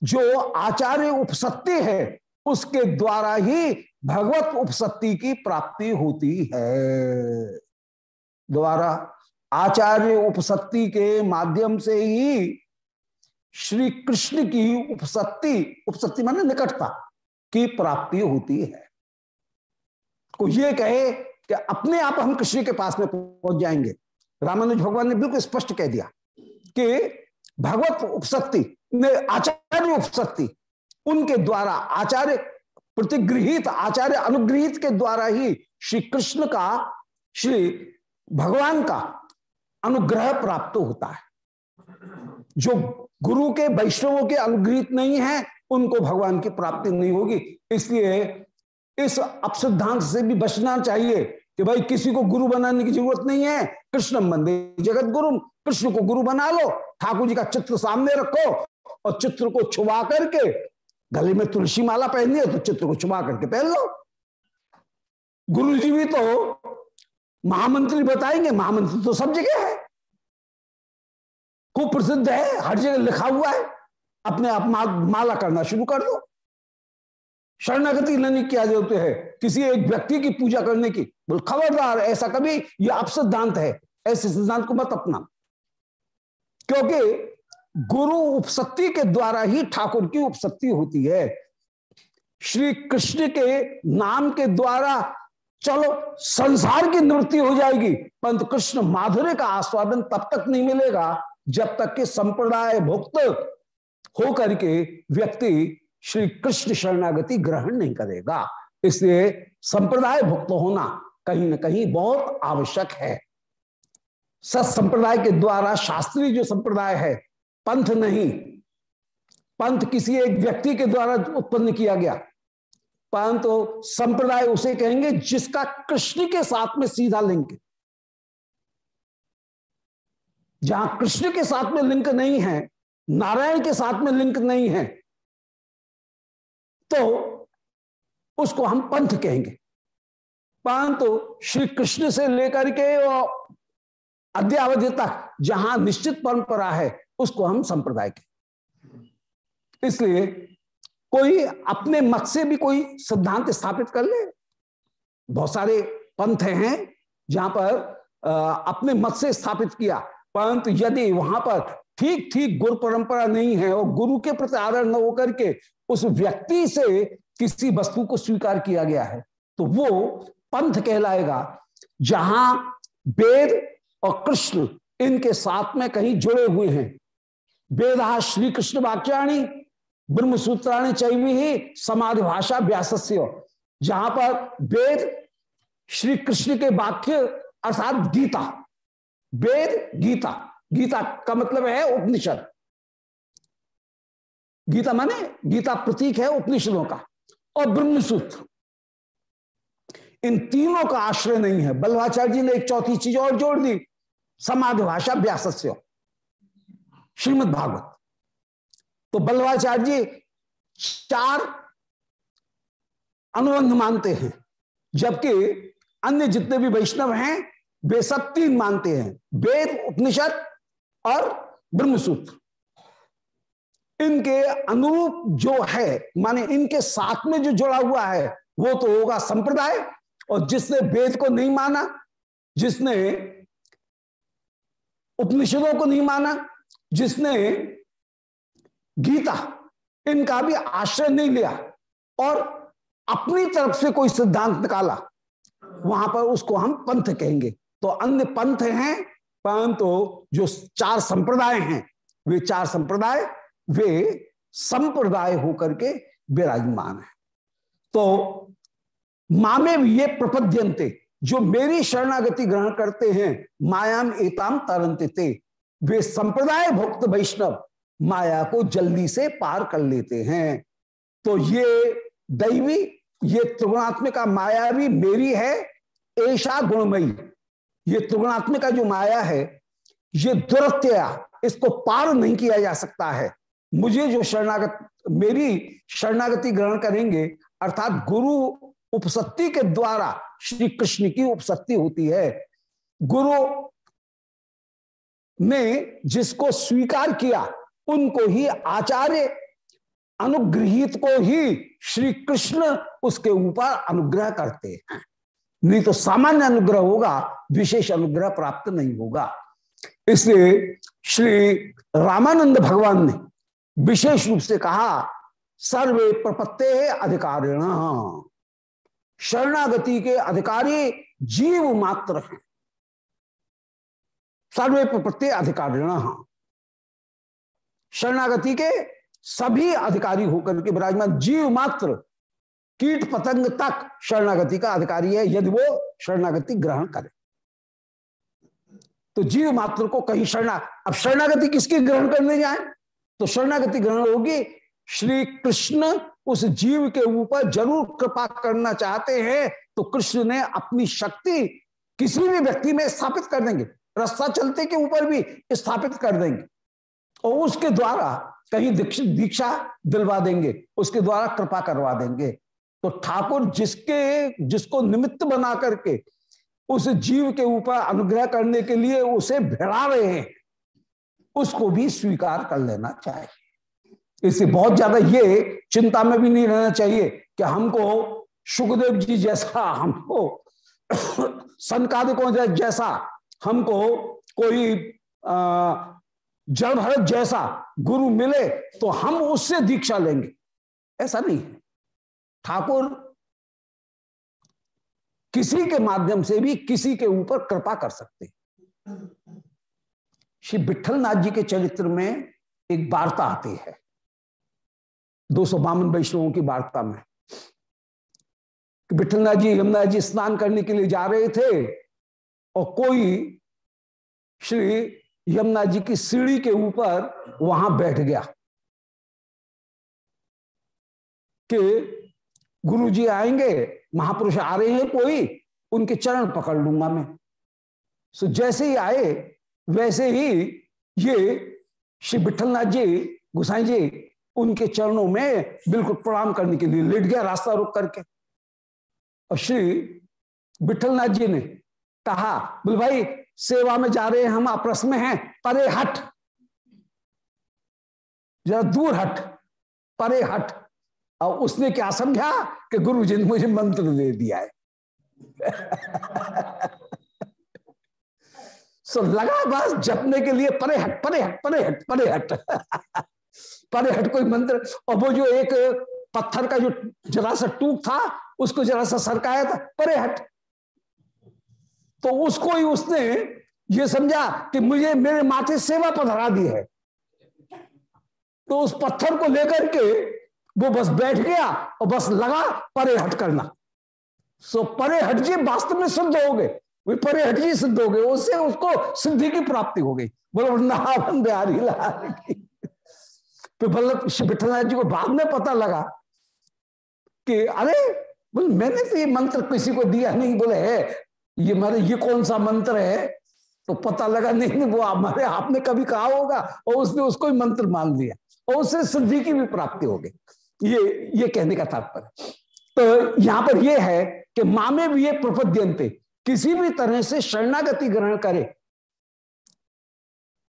जो आचार्य उपसत्ति है, उसके द्वारा ही भगवत उपसत्ति की प्राप्ति होती है। द्वारा आचार्य उपसत्ति के माध्यम से ही श्री कृष्ण की उपसत्ति उपसत्ति माने निकटता की प्राप्ति होती है। को ये कहे कि अपने आप हम कृष्ण के पास में पहुँच जाएँगे। रामानुज भगवान ने बिल्कुल स्पष्ट कह दिया। कि भगवत उपसत्ति आचार्य उपसत्ति उनके द्वारा आचार्य, प्रतिगृहित आचार्य अनुग्रहित के द्वारा ही श्री कृष्ण का, श्री भगवान का अनुग्रह प्राप्त होता है। जो गुरु के, वैष्णवों के अनुग्रहित नहीं है, उनको भगवान की प्राप्ति नहीं होगी। इसलिए इस अपसिद्धांत से भी बचना चाहिए। कि भाई किसी को गुरु बनाने की ज़रूरत नहीं है। कृष्ण मंदिर जगत गुरु कृष्ण को गुरु बना लो, ठाकुर जी का चित्र सामने रखो और चित्र को छुपा करके गले में तुलसी माला पहनी है तो चित्र को छुपा करके पहन लो। गुरु जी भी तो महामंत्री बताएँगे, महामंत्री तो सब जगह है। खूब प्रसिद्ध है, हर जगह लिखा हुआ है। अपने आप माला करना शुरू कर दो। शरणागति नहीं किया जाते है। किसी एक व्यक्ति की पूजा करने की। बोल, खबरदार, ऐसा कभी यह आप सिद्धांत है। ऐसे सिद्धांत को मत अपना क्योंकि गुरु उपसत्ति के द्वारा ही ठाकुर की उपसत्ति होती है। श्री कृष्ण के नाम के द्वारा, चलो, संसार की निवृत्ति हो जाएगी। परंतु कृष्ण माधुर्य का आस्वादन तब तक नहीं मिलेगा, जब तक कि संप्रदाय भुक्त हो करके व्यक्ति श्री कृष्ण शरणागति ग्रहण नहीं करेगा। इसलिए संप्रदाय भुक्त होना कहीं ना कहीं बहुत आवश्यक है। सत संप्रदाय के द्वारा शास्त्रीय जो संप्रदाय है, पंथ नहीं, पंथ किसी एक व्यक्ति के द्वारा उत्पन्न किया गया। परंतु संप्रदाय उसे कहेंगे जिसका कृष्ण के साथ में सीधा लिंक जहाँ कृष्ण के साथ में लिंक नहीं है, नारायण के साथ में लिंक नहीं है तो उसको हम पंथ कहेंगे। परंतु श्री कृष्ण से लेकर के अद्यावधि तक जहाँ निश्चित परंपरा है, उसको हम संप्रदाय के इसलिए कोई अपने मत से भी कोई सिद्धांत स्थापित कर ले। बहुत सारे पंथ हैं जहाँ पर अपने मत से स्थापित किया। परंतु यदि वहाँ पर ठीक ठीक गुरु परंपरा नहीं है और गुरु के प्रति आदर न होकर के उस व्यक्ति से किसी वस्तु को स्वीकार किया गया है। तो वो पंथ कहलाएगा, जहाँ वेद और कृष्ण इनके साथ में कहीं जुड़े हुए हैं। वेदा श्री कृष्ण वाक्याणी ब्रह्म सूत्राणी चैवी ही समाधि भाषा व्यासस्य, जहाँ पर वेद श्री कृष्ण के वाक्य अर्थात गीता, वेद गीता गीता का मतलब है उपनिषद। गीता माने, गीता प्रतीक है उपनिषदों का और ब्रह्मसूत्र। इन तीनों का आश्रय नहीं है। बल्लाचार्य जी ने एक चौथी चीज़ और जोड़ दी, समाधि भाषा व्यास श्रीमद भागवत। तो बल्लाचार्य जी चार अनुबंध मानते हैं, जबकि अन्य जितने भी वैष्णव हैं, वे सब तीन मानते हैं। वेद, उपनिषद और ब्रह्मसूत्र। इनके अनुरूप जो है, माने इनके साथ में जो जुड़ा हुआ है, वो तो होगा संप्रदाय। और जिसने वेद को नहीं माना, जिसने उपनिषदों को नहीं माना, जिसने गीता, इनका भी आश्रय नहीं लिया और अपनी तरफ़ से कोई सिद्धांत निकाला, वहाँ पर उसको हम पंथ कहेंगे। तो अन्य पंथ हैं, परंतु तो जो चार संप्रदाय हैं, वे चार संप्रदाय वे संप्रदाय होकर के विराजमान है। तो मामे ये प्रपद्यंते जो मेरी शरणागति ग्रहण करते हैं, मायाम एताम तरंते वे संप्रदाय भक्त वैष्णव, माया को जल्दी से पार कर लेते हैं। तो ये दैवी, ये त्रिगुणात्मिका माया भी मेरी है ऐसा गुणमयी। ये त्रिगुणात्मिका जो माया है, ये दुरत्या, इसको पार नहीं किया जा सकता है। मुझे जो शरणागत, मेरी शरणागति ग्रहण करेंगे, अर्थात गुरु उपसत्ति के द्वारा श्री कृष्ण की उपसत्ति होती है। गुरु ने जिसको स्वीकार किया, उनको ही आचार्य अनुग्रहित को ही श्री कृष्ण उसके ऊपर अनुग्रह करते हैं। नहीं तो सामान्य अनुग्रह होगा, विशेष अनुग्रह प्राप्त नहीं होगा। इसलिए श्री रामानंद भगवान ने विशेष रूप से कहा, सर्वे प्रपत्ते अधिकारिण। शरणागति के अधिकारी जीव मात्र हैं। सर्वे प्रपत्ति अधिकारिण। शरणागति के सभी अधिकारी होकर के विराजमान, जीव मात्र, कीट पतंग तक शरणागति का अधिकारी है, यदि वो शरणागति ग्रहण करे। तो जीव मात्र को कहीं शरणा, अब शरणागति किसकी ग्रहण करने जाए? तो शरणागति ग्रहण होगी। श्री कृष्ण उस जीव के ऊपर ज़रूर कृपा करना चाहते हैं। तो कृष्ण ने अपनी शक्ति किसी भी व्यक्ति में स्थापित कर देंगे। रास्ता चलते के ऊपर भी स्थापित कर देंगे। और उसके द्वारा कहीं दीक्षा दिलवा देंगे। उसके द्वारा कृपा करवा देंगे। तो ठाकुर जिसके, जिसको निमित्त बना करके उस जीव के ऊपर अनुग्रह करने के लिए उसे भिड़ा रहे हैं। उसको भी स्वीकार कर लेना चाहिए। इससे बहुत ज़्यादा ये चिंता में भी नहीं रहना चाहिए कि हमको सुखदेव जी जैसा, हमको संकादिकों जैसा, हमको कोई जड़ भरत जैसा गुरु मिले तो हम उससे दीक्षा लेंगे। ऐसा नहीं है। ठाकुर किसी के माध्यम से भी किसी के ऊपर कृपा कर सकते श्री विठलनाथ जी के चरित्र में एक वार्ता आती है। दो सौ बावन वैष्णवों की वार्ता में। विठलनाथ जी, यमुना जी स्नान करने के लिए जा रहे थे और कोई श्री यमुना जी की सीढ़ी के ऊपर वहाँ बैठ गया कि गुरु जी आएँगे, महापुरुष आ रहे हैं कोई, उनके चरण पकड़ लूँगा मैं। सो जैसे ही आए वैसे ही ये श्री विठलनाथ जी, गुसाई जी, उनके चरणों में बिल्कुल प्रणाम करने के लिए लेट गया रास्ता रुक करके। और श्री विठलनाथ जी ने कहा, बोल, भाई, सेवा में जा रहे हैं हम, आपस में हैं, परे हट। जरा दूर हट, परे हट। और उसने क्या समझा कि गुरु जी ने मुझे मंत्र दे दिया है। सो लगा बस जपने के लिए परे हट परे हट परे हट परे हट। परे हट कोई मंत्र और वो जो एक पत्थर का जो जरा सा टूक था, उसको जरा सा सरकाया था, परे हट। तो उसको ही उसने ये समझा कि मुझे, मेरे माथे सेवा पधरा दी है। तो उस पत्थर को लेकर के वो बस बैठ गया और बस लगा परे हट करना। सो परे हट जी, वास्तव में शुद्ध हो गए। वे परिहटी सिद्ध हो गए, उससे उसको सिद्धि की प्राप्ति हो गई। बोलो, वृंदावन बिहारी लाल की। बल्लभ विठलनाथ जी को बाद में पता लगा कि, अरे, बोले, मैंने तो ये मंत्र किसी को दिया नहीं, बोले, है, ये मारे, ये कौन सा मंत्र है? तो पता लगा, नहीं नहीं, वो हमारे आपने कभी कहा होगा। और उसने उसको ही मंत्र मान लिया और उससे सिद्धि की भी प्राप्ति हो गई। ये ये कहने का तात्पर्य। तो यहाँ पर यह है कि मामे भी ये प्रपद्यंते किसी भी तरह से शरणागति ग्रहण करे।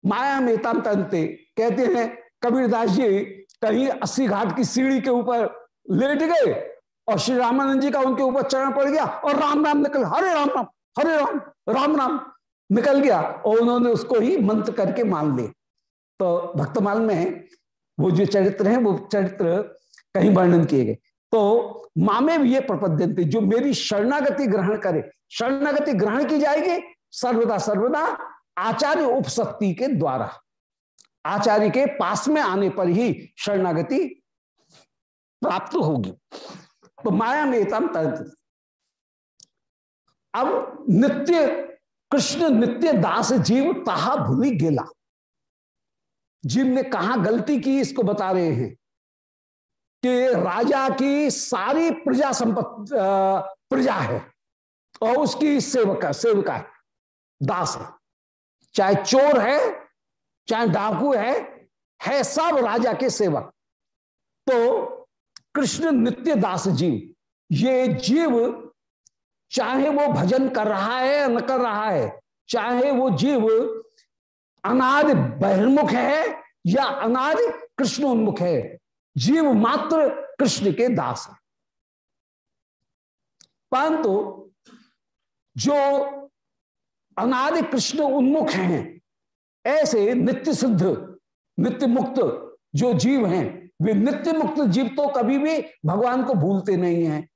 माया में तंते कहते हैं, कबीरदास जी, कहीं अस्सी घाट की सीढ़ी के ऊपर लेट गए और श्री रामानंद जी का उनके ऊपर चरण पड़ गया और राम राम निकल, हरे राम राम, हरे राम राम राम निकल गया और उन्होंने उसको ही मंत्र करके मान लिया तो भक्तमाल में वो जो चरित्र है, वो चरित्र कहीं वर्णन किए गए। तो मामे भी ये प्रपद्यंते, जो मेरी शरणागति ग्रहण करे शरणागति ग्रहण की जाएगी सर्वदा सर्वदा आचार्य उपशक्ति के द्वारा। आचार्य के पास में आने पर ही शरणागति प्राप्त होगी। तो माया में अब नित्य, कृष्ण नित्य दास जीव ताहा भूली गेला। जीव ने कहा गलती की इसको बता रहे हैं? कि राजा की सारी प्रजा संपत्ति प्रजा है। और उसकी सेवक, सेविका है दास है। चाहे चोर है, चाहे डाकू है है सब राजा के सेवक। तो कृष्ण नित्य दास जीव, ये जीव चाहे वो भजन कर रहा है या न कर रहा है, चाहे वो जीव अनाद बहिर्मुख है या अनाद कृष्ण उन्मुख है, जीव मात्र कृष्ण के दास है। परंतु जो अनादि कृष्ण उन्मुख हैं, ऐसे नित्य सिद्ध नित्य मुक्त जो जीव हैं, वे नित्य मुक्त जीव तो कभी भी भगवान को भूलते नहीं हैं।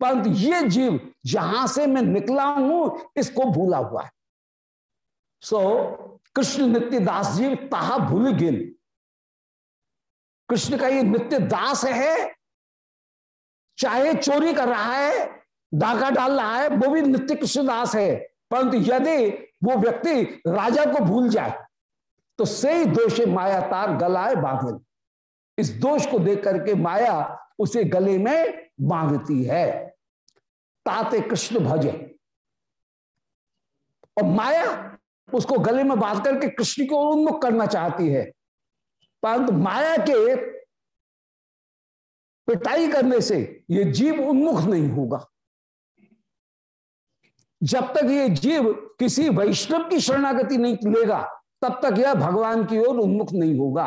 परंतु ये जीव जहाँ से मैं निकला हूँ, इसको भूला हुआ है। सो कृष्ण नित्य दास जीव ताहा भूल गिन। कृष्ण का ये नित्य दास है, चाहे चोरी कर रहा है डाका डाल रहा है, वो भी नित्य कृष्ण दास है। परंतु यदि वो व्यक्ति राजा को भूल जाए तो सही दोष माया तार गलाए बांधन। इस दोष को देख करके माया उसे गले में बांधती है। ताते कृष्ण भजे। और माया उसको गले में बाँध करके कृष्ण को उन्मुख करना चाहती है। परंतु माया के पिटाई करने से ये जीव उन्मुख नहीं होगा। जब तक ये जीव किसी वैष्णव की शरणागति नहीं लेगा, तब तक यह भगवान की ओर उन्मुख नहीं होगा।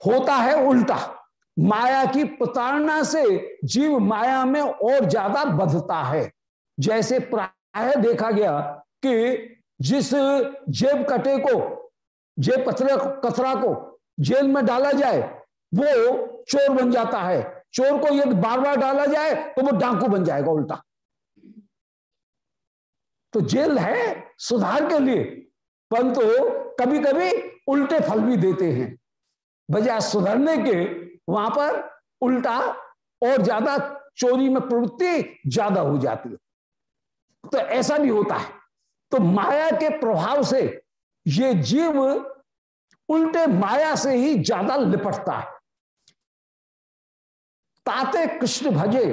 होता है उल्टा। माया की प्रताड़ना से जीव माया में और ज़्यादा बधता है। जैसे प्राय देखा गया कि जिस जेब कटे को, जेब कचरे कचरा को जेल में डाला जाए, वो चोर बन जाता है। चोर को यदि बार बार डाला जाए तो वो डाकू बन जाएगा उल्टा। तो जेल है सुधार के लिए, परंतु तो कभी कभी उल्टे फल भी देते हैं। बजाय सुधरने के, वहाँ पर उल्टा और ज़्यादा चोरी में प्रवृत्ति ज़्यादा हो जाती है। तो ऐसा भी होता है। तो माया के प्रभाव से ये जीव उल्टे माया से ही ज़्यादा लिपटता है। ताते कृष्ण भजे,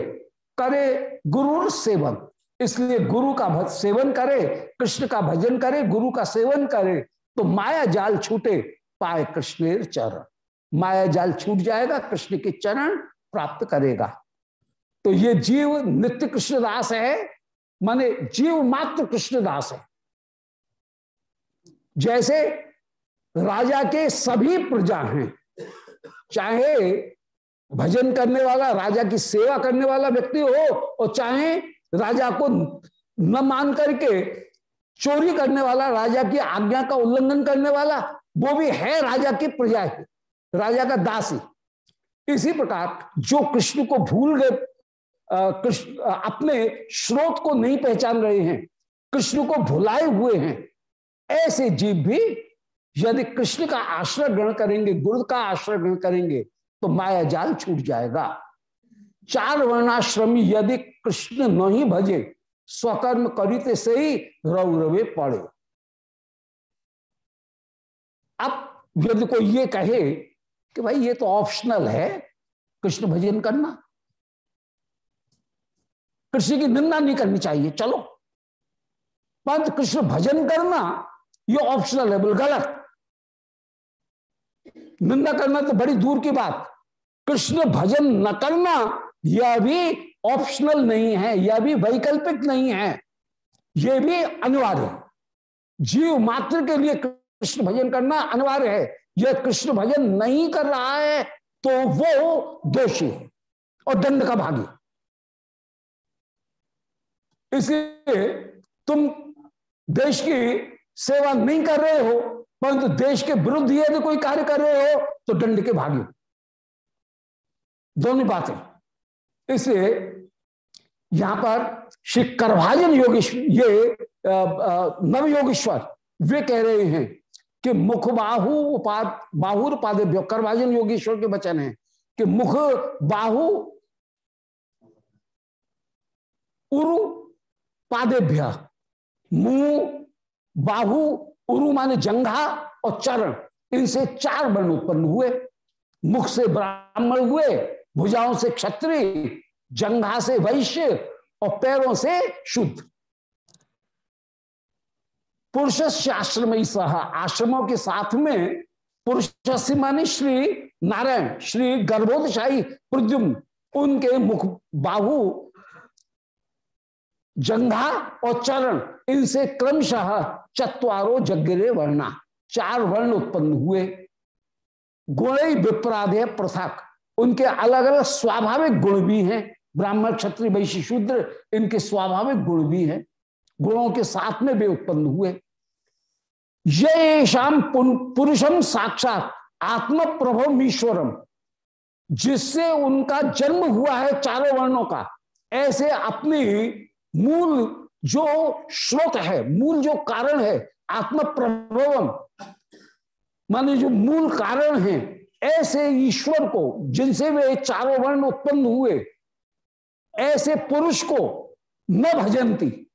करे गुरु सेवन। इसलिए गुरु का सेवन करे, कृष्ण का भजन करे, गुरु का सेवन करे तो माया जाल छूटे, पाए कृष्ण चरण। माया जाल छूट जाएगा, कृष्ण के चरण प्राप्त करेगा। तो ये जीव नित्य कृष्णदास है, माने जीव मात्र कृष्णदास है। जैसे राजा के सभी प्रजा हैं, चाहे भजन करने वाला, राजा की सेवा करने वाला व्यक्ति हो, और चाहे राजा को न मान करके चोरी करने वाला, राजा की आज्ञा का उल्लंघन करने वाला, वो भी है राजा की प्रजा है, राजा का दासी। इसी प्रकार जो कृष्ण को भूल गए कृष्ण अपने स्रोत को नहीं पहचान रहे हैं, कृष्ण को भुलाए हुए हैं, ऐसे जीव भी यदि कृष्ण का आश्रय ग्रहण करेंगे, गुरु का आश्रय ग्रहण करेंगे तो माया जाल छूट जाएगा। चार वर्णाश्रमी यदि कृष्ण नहीं भजे, स्वकर्म करिते से ही रवे पड़े। अब यदि कोई ये कहे कि भाई ये तो ऑप्शनल है, कृष्ण भजन करना। कृष्ण की निंदा नहीं करनी चाहिए, चलो। परंतु कृष्ण भजन करना, ये ऑप्शनल है बोल गलत। निंदा करना तो बड़ी दूर की बात। कृष्ण भजन न करना यह भी ऑप्शनल नहीं है यह भी वैकल्पिक नहीं है यह भी अनिवार्य है। जीव मात्र के लिए कृष्ण भजन करना अनिवार्य है। यह कृष्ण भजन नहीं कर रहा है तो वो दोषी है और दंड का भागी इसलिए तुम देश की सेवा नहीं कर रहे हो, परंतु देश के विरुद्ध यदि कोई कार्य कर रहे हो तो दंड के भागी दोनों बातें। इसलिए यहाँ पर श्री करभाजन योगेश्वर ये नव योगेश्वर, वे कह रहे हैं कि मुख बाहु उपाद बाहुर पादे करभाजन योगेश्वर के वचन है कि मुख बाहु उरु पादेभ्य मुँह बाहु उरु माने जंघा और चरण, इनसे चार वर्ण उत्पन्न हुए, मुख से ब्राह्मण हुए भुजाओं से क्षत्रिय, जंघा से वैश्य और पैरों से शुद्ध। पुरुष आश्रम सह, आश्रमों के साथ में पुरुष मानी श्री नारायण, श्री गर्भोदशाही प्रद्युम्न, उनके मुख, बाहु, जंघा और चरण, इनसे क्रमशः चतवारो जगरे वर्णा, चार वर्ण उत्पन्न हुए। गुण विप्राधे पृथक। उनके अलग अलग स्वाभाविक गुण भी हैं। ब्राह्मण, क्षत्रिय, वैश्य, शूद्र, इनके स्वाभाविक गुण भी हैं। गुणों के साथ में वे उत्पन्न हुए। ये शाम पुरुषम साक्षात आत्म प्रभव ईश्वरम, जिससे उनका जन्म हुआ है चारों वर्णों का। ऐसे अपनी मूल जो स्रोत है, मूल जो कारण है आत्म प्रभवम माने जो मूल कारण है ऐसे ईश्वर को, जिनसे वे चारों वर्ण उत्पन्न हुए, ऐसे पुरुष को न भजनती।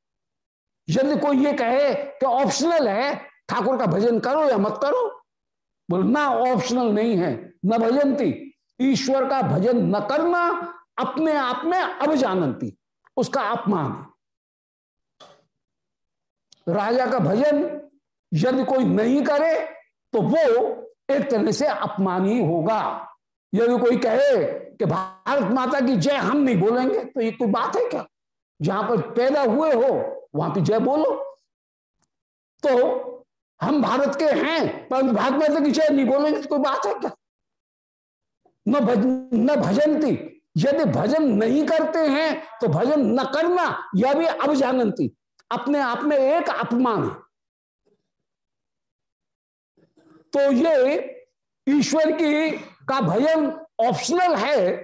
यदि कोई ये कहे कि ऑप्शनल है, ठाकुर का भजन करो या मत करो, बोल, ना ऑप्शनल नहीं है, न भजनती। ईश्वर का भजन न करना, अपने आप में अब जानती उसका अपमान है। राजा का भजन यदि कोई नहीं करे तो वो एक तरह से अपमान ही होगा। यदि कोई कहे कि भारत माता की जय हम नहीं बोलेंगे तो ये कोई बात है क्या? जहाँ पर पैदा हुए हो वहाँ पर जय बोलो। तो हम भारत के हैं पर भारत माता की जय नहीं बोलेंगे तो कोई बात है क्या? न भज, न भजनती यदि भजन नहीं करते हैं तो भजन न करना यह भी अब जानती अपने आप में एक अपमान है। तो ये ईश्वर की का भजन ऑप्शनल है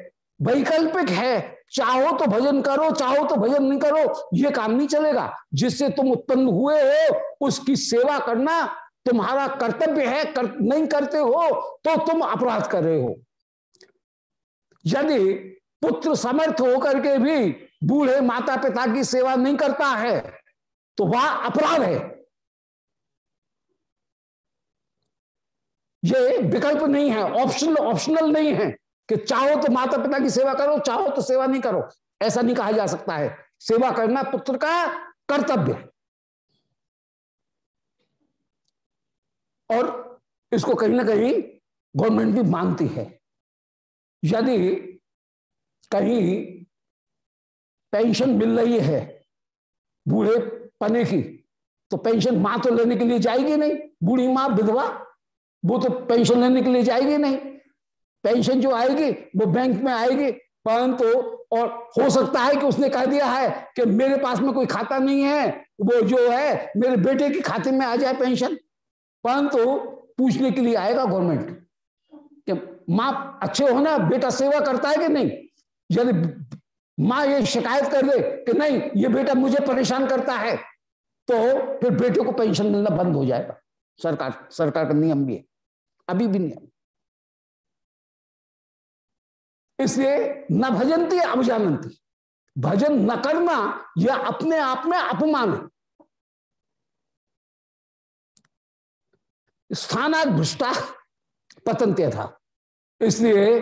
वैकल्पिक है। चाहो तो भजन करो चाहो तो भजन नहीं करो ये काम नहीं चलेगा। जिससे तुम उत्पन्न हुए हो उसकी सेवा करना तुम्हारा कर्तव्य है कर, नहीं करते हो तो तुम अपराध कर रहे हो। यदि पुत्र समर्थ होकर के भी बूढ़े माता पिता की सेवा नहीं करता है तो वह अपराध है। ये विकल्प नहीं है ऑप्शनल ऑप्शनल नहीं है कि चाहो तो माता पिता की सेवा करो, चाहो तो सेवा नहीं करो। ऐसा नहीं कहा जा सकता है। सेवा करना पुत्र का कर्तव्य। और इसको कहीं ना कहीं गवर्नमेंट भी मानती है। यदि कहीं पेंशन मिल रही है बूढ़े पने की तो पेंशन माँ तो लेने के लिए जाएगी नहीं। बूढ़ी माँ विधवा वो तो पेंशन लेने के लिए जाएगी नहीं। पेंशन जो आएगी, वो बैंक में आएगी परंतु तो और हो सकता है कि उसने कह दिया है कि मेरे पास में कोई खाता नहीं है, वो जो है, मेरे बेटे के खाते में आ जाए पेंशन। परंतु तो पूछने के लिए आएगा गवर्नमेंट कि माँ, अच्छे हो ना, बेटा सेवा करता है कि नहीं? यदि माँ ये शिकायत कर दे कि नहीं, ये बेटा मुझे परेशान करता है तो फिर बेटे को पेंशन मिलना बंद हो जाएगा। सरकार सरकार का नियम भी है। अभी भी नहीं। इसलिए न भजनती अब जानती भजन न करना, यह अपने आप में अपमान है। स्थाना भ्रष्टा पतंत्य था। इसलिए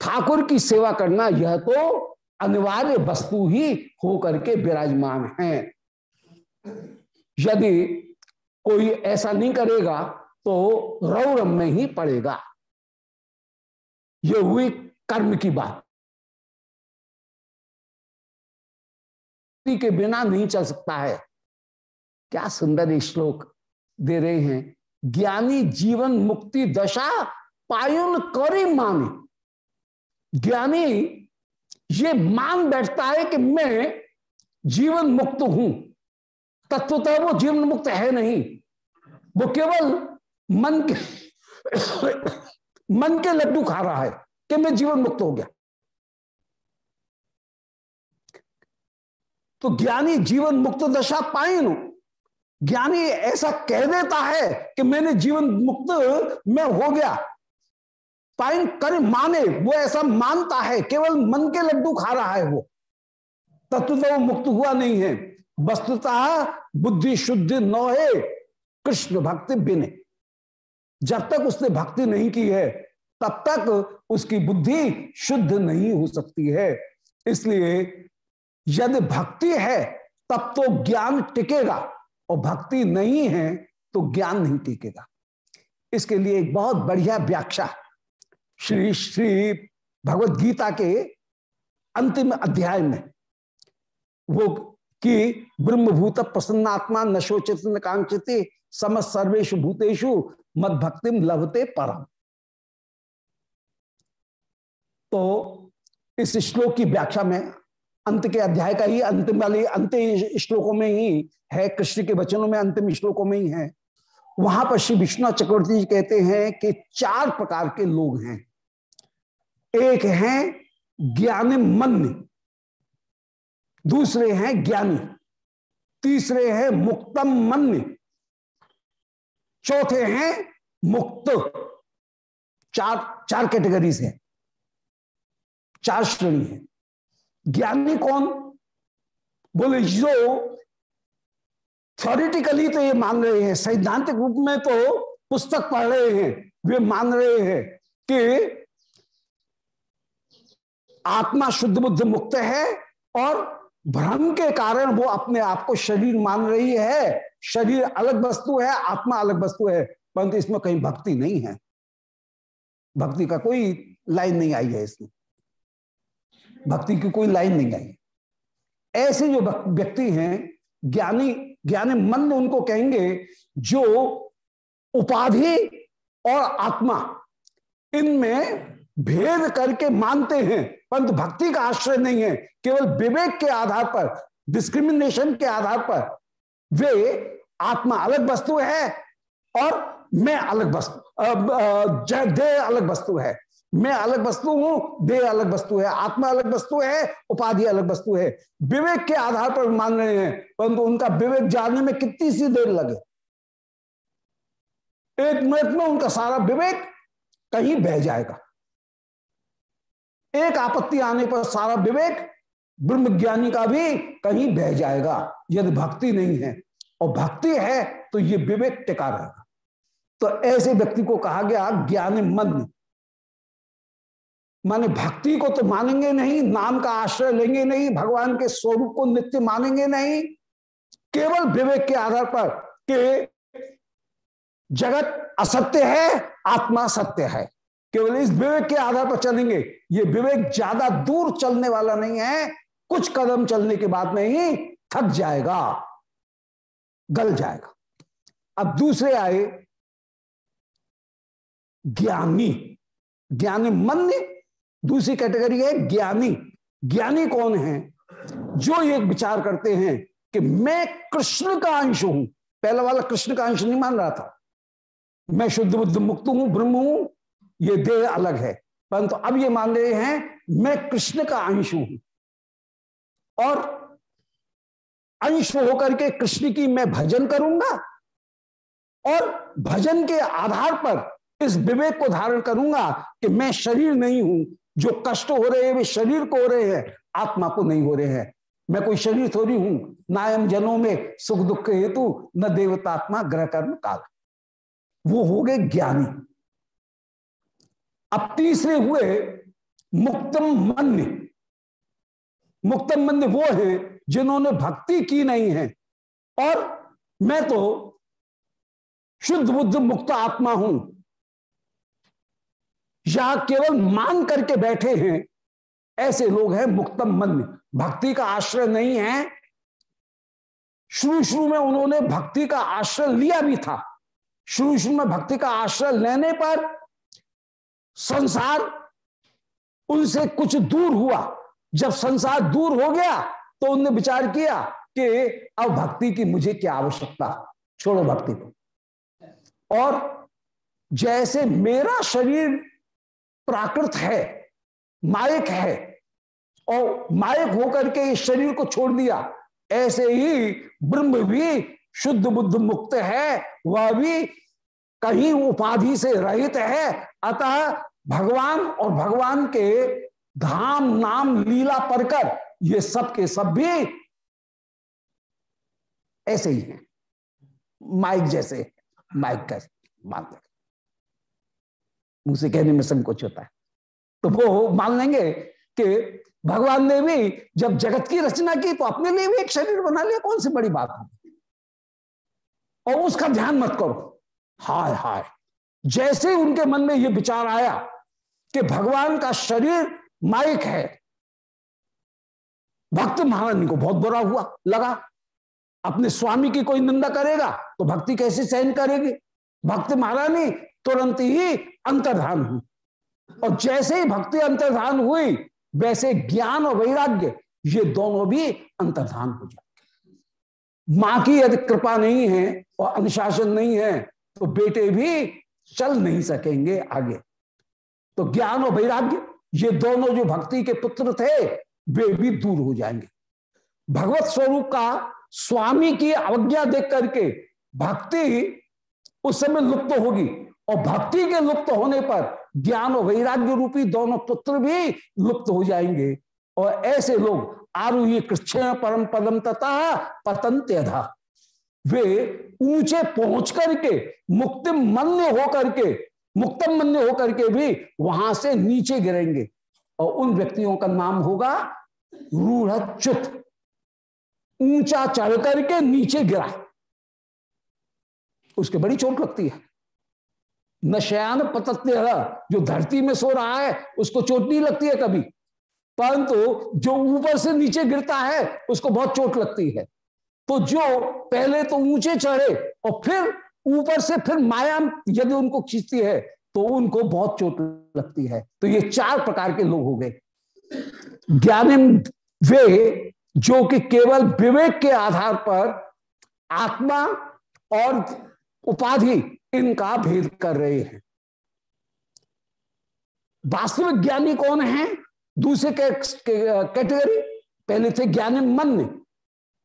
ठाकुर की सेवा करना, यह तो अनिवार्य वस्तु ही हो करके विराजमान है। यदि कोई ऐसा नहीं करेगा तो रौरम में ही पड़ेगा। ये हुई कर्म की बात। के बिना नहीं चल सकता है। क्या सुंदर श्लोक दे रहे हैं। ज्ञानी जीवन मुक्ति दशा पायुन करी माने। ज्ञानी ये मान बैठता है कि मैं जीवन मुक्त हूँ। तत्वतः वो जीवन मुक्त है नहीं। वो केवल मन के मन के लड्डू खा रहा है कि मैं जीवन मुक्त हो गया। तो ज्ञानी जीवन मुक्त दशा पाइन ज्ञानी ऐसा कह देता है कि मैंने जीवन मुक्त में हो गया। पाइन कर माने, वो ऐसा मानता है, केवल मन के लड्डू खा रहा है वो। तत्व तो मुक्त हुआ नहीं है। वस्तुतः बुद्धि शुद्ध न है, कृष्ण भक्ति बिने। जब तक उसने भक्ति नहीं की है, तब तक उसकी बुद्धि शुद्ध नहीं हो सकती है। इसलिए यदि भक्ति है, तब तो ज्ञान टिकेगा और भक्ति नहीं है तो ज्ञान नहीं टिकेगा। इसके लिए एक बहुत बढ़िया व्याख्या श्री श्री भगवत गीता के अंतिम अध्याय में वो कि ब्रह्मभूत प्रसन्नात्मा नशोचित कांक्षित, समस्त सर्वेशु भूतेषु मद भक्तिम लभते परम। तो इस श्लोक की व्याख्या में अंत के अध्याय का ही अंतिम वाली अंतिम श्लोकों में ही है, कृष्ण के वचनों में अंतिम श्लोकों में ही है। वहाँ पर श्री विष्णु चक्रवर्ती जी कहते हैं कि चार प्रकार के लोग हैं। एक हैं ज्ञान मन दूसरे हैं ज्ञानी, तीसरे हैं मुक्तम मन चौथे हैं मुक्त। चार चार कैटेगरीज हैं। चार श्रेणी है। ज्ञानी कौन? बोले जो थ्योरिटिकली तो ये मान रहे हैं, सैद्धांतिक रूप में तो पुस्तक पढ़ रहे हैं, वे मान रहे हैं कि आत्मा शुद्ध बुद्ध मुक्त है और भ्रम के कारण वो अपने आप को शरीर मान रही है। शरीर अलग वस्तु है, आत्मा अलग वस्तु है, परंतु इसमें कहीं भक्ति नहीं है। भक्ति का कोई लाइन नहीं आई है इसमें। भक्ति की कोई लाइन नहीं आई। ऐसे जो व्यक्ति हैं, ज्ञानी ज्ञानी मन उनको कहेंगे, जो उपाधि और आत्मा, इनमें भेद करके मानते हैं, परंतु भक्ति का आश्रय नहीं है, केवल विवेक के आधार पर डिस्क्रिमिनेशन के आधार पर वे आत्मा अलग वस्तु है और मैं अलग वस्तु दे अलग वस्तु है। मैं अलग वस्तु हूँ, देह अलग वस्तु है। आत्मा अलग वस्तु है, उपाधि अलग वस्तु है। विवेक के आधार पर मान रहे हैं, परंतु उनका विवेक जानने में कितनी सी देर लगे? एक मिनट में उनका सारा विवेक कहीं बह जाएगा। एक आपत्ति आने पर सारा विवेक ब्रह्मज्ञानी का भी कहीं बह जाएगा, यदि भक्ति नहीं है। और भक्ति है तो ये विवेक टिका रहेगा। तो ऐसे व्यक्ति को कहा गया ज्ञान मन। माने भक्ति को तो मानेंगे नहीं, नाम का आश्रय लेंगे नहीं, भगवान के स्वरूप को नित्य मानेंगे नहीं। केवल विवेक के आधार पर कि जगत असत्य है, आत्मा सत्य है। केवल इस विवेक के आधार पर चलेंगे। ये विवेक ज़्यादा दूर चलने वाला नहीं है कुछ कदम चलने के बाद में ही थक जाएगा, गल जाएगा। अब दूसरे आए, ज्ञानी ज्ञानी मन ने दूसरी कैटेगरी है ज्ञानी। ज्ञानी कौन है? जो ये विचार करते हैं कि मैं कृष्ण का अंश हूँ। पहला वाला कृष्ण का अंश नहीं मान रहा था। मैं शुद्ध बुद्ध मुक्त हूँ, ब्रह्म हूँ, ये देह अलग है। परंतु अब ये मान रहे हैं, मैं कृष्ण का अंश हूँ। और अंश होकर के कृष्ण की मैं भजन करूँगा और भजन के आधार पर इस विवेक को धारण करूँगा कि मैं शरीर नहीं हूँ। जो कष्ट हो रहे हैं, वे शरीर को हो रहे हैं, आत्मा को नहीं हो रहे हैं। मैं कोई शरीर थोड़ी हूँ नायम जनों में सुख दुख के हेतु, न देवतात्मा ग्रह कर्म काल। वो हो गए ज्ञानी। अब तीसरे हुए मुक्तम मन्य। मुक्तम मन्य वो है जिन्होंने भक्ति की नहीं है। और मैं तो शुद्ध बुद्ध मुक्त आत्मा हूँ। या केवल मान करके बैठे हैं। ऐसे लोग हैं मुक्तम मन भक्ति का आश्रय नहीं है। शुरू शुरू में उन्होंने भक्ति का आश्रय लिया भी था। शुरू शुरू में भक्ति का आश्रय लेने पर संसार उनसे कुछ दूर हुआ। जब संसार दूर हो गया तो उनने विचार किया कि अब भक्ति की मुझे क्या आवश्यकता? छोड़ो भक्ति को। और जैसे मेरा शरीर प्राकृत है, मायक है, और मायक होकर के इस शरीर को छोड़ दिया, ऐसे ही ब्रह्म भी शुद्ध बुद्ध मुक्त है, वह भी कहीं उपाधि से रहित है। अतः भगवान और भगवान के धाम नाम लीला परकर ये सब के सब भी ऐसे ही हैं। माइक जैसे माइक का बात मुझसे कहने में संकोच होता है। तो वो मान लेंगे कि भगवान ने भी जब जगत की रचना की तो अपने लिए भी एक शरीर बना लिया, कौन सी बड़ी बात है और उसका ध्यान मत करो। हाय हाय। जैसे उनके मन में यह विचार आया कि भगवान का शरीर माइक है। भक्त महारानी को बहुत बुरा हुआ, लगा। अपने स्वामी की कोई निंदा करेगा तो भक्ति कैसे सहन करेगी? भक्त महारानी तुरंत ही अंतर्धान हुई। और जैसे ही भक्ति अंतर्धान हुई, वैसे ज्ञान और वैराग्य, ये दोनों भी अंतर्धान हो जाएँगे माँ की यदि कृपा नहीं है और अनुशासन नहीं है तो बेटे भी चल नहीं सकेंगे आगे। तो ज्ञान और वैराग्य ये दोनों जो भक्ति के पुत्र थे, वे भी दूर हो जाएँगे। भगवत स्वरूप का स्वामी की अवज्ञा देख करके भक्ति उस समय लुप्त होगी और भक्ति के लुप्त होने पर ज्ञान और वैराग्य रूपी दोनों पुत्र भी लुप्त हो जाएँगे। और ऐसे लोग आरोही कृष्ण परम पदम तथा पतंत्यधा वे ऊँचे पहुँच करके मुक्ति मन्य होकर के मुक्तम मन्य होकर के भी वहाँ से नीचे गिरेंगे। और उन व्यक्तियों का नाम होगा रूढ़ ऊँचा चढ़ करके नीचे गिरा। उसके बड़ी चोट लगती है। नशयान पतत्य जो धरती में सो रहा है, उसको चोट नहीं लगती है कभी। परंतु जो ऊपर से नीचे गिरता है, उसको बहुत चोट लगती है। तो जो पहले तो ऊँचे चढ़े और फिर ऊपर से फिर माया यदि उनको खींचती है तो उनको बहुत चोट लगती है। तो ये चार प्रकार के लोग हो गए। ज्ञान वे जो कि केवल विवेक के आधार पर आत्मा और उपाधि इनका भेद कर रहे हैं। वास्तविक ज्ञानी कौन है? दूसरे कैटेगरी? पहले थे ज्ञानी मन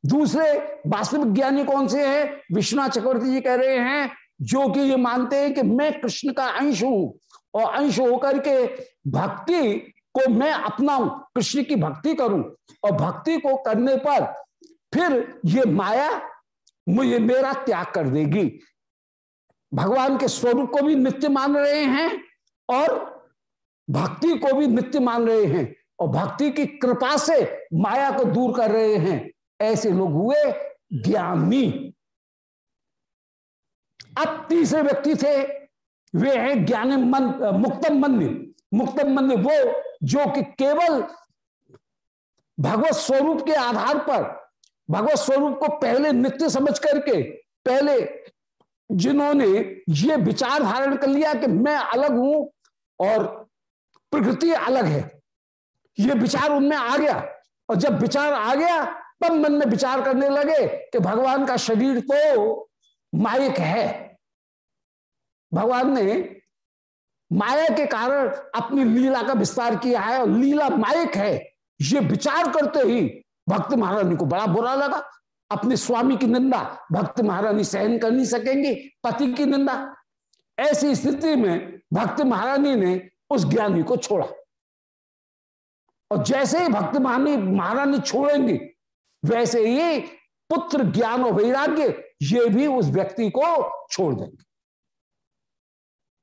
दूसरे वास्तविक ज्ञानी कौन से हैं? विश्वनाथ चक्रवर्ती जी कह रहे हैं, जो कि ये मानते हैं कि मैं कृष्ण का अंश हूँ और अंश होकर के भक्ति को मैं अपनाऊं, कृष्ण की भक्ति करूँ और भक्ति को करने पर फिर ये माया मुझे मेरा त्याग कर देगी। भगवान के स्वरूप को भी नित्य मान रहे हैं और भक्ति को भी नित्य मान रहे हैं और भक्ति की कृपा से माया को दूर कर रहे हैं। ऐसे लोग हुए ज्ञानी। अब तीसरे व्यक्ति थे, वे हैं ज्ञान मन, मुक्तम मन्य मुक्तम मन्य वो जो कि केवल भगवत स्वरूप के आधार पर, भगवत स्वरूप को पहले नित्य समझ करके, पहले जिन्होंने ये विचार धारण कर लिया कि मैं अलग हूँ और प्रकृति अलग है, ये विचार उनमें आ गया। और जब विचार आ गया तब मन में विचार करने लगे कि भगवान का शरीर तो मायक है। भगवान ने माया के कारण अपनी लीला का विस्तार किया है और लीला मायक है। ये विचार करते ही भक्त महारानी को बड़ा बुरा लगा। अपने स्वामी की निंदा भक्त महारानी सहन कर नहीं सकेंगी, पति की निंदा। ऐसी स्थिति में भक्त महारानी ने उस ज्ञानी को छोड़ा। और जैसे ही भक्त महारानी छोड़ेंगे वैसे ही पुत्र ज्ञान और वैराग्य, ये भी उस व्यक्ति को छोड़ देंगे।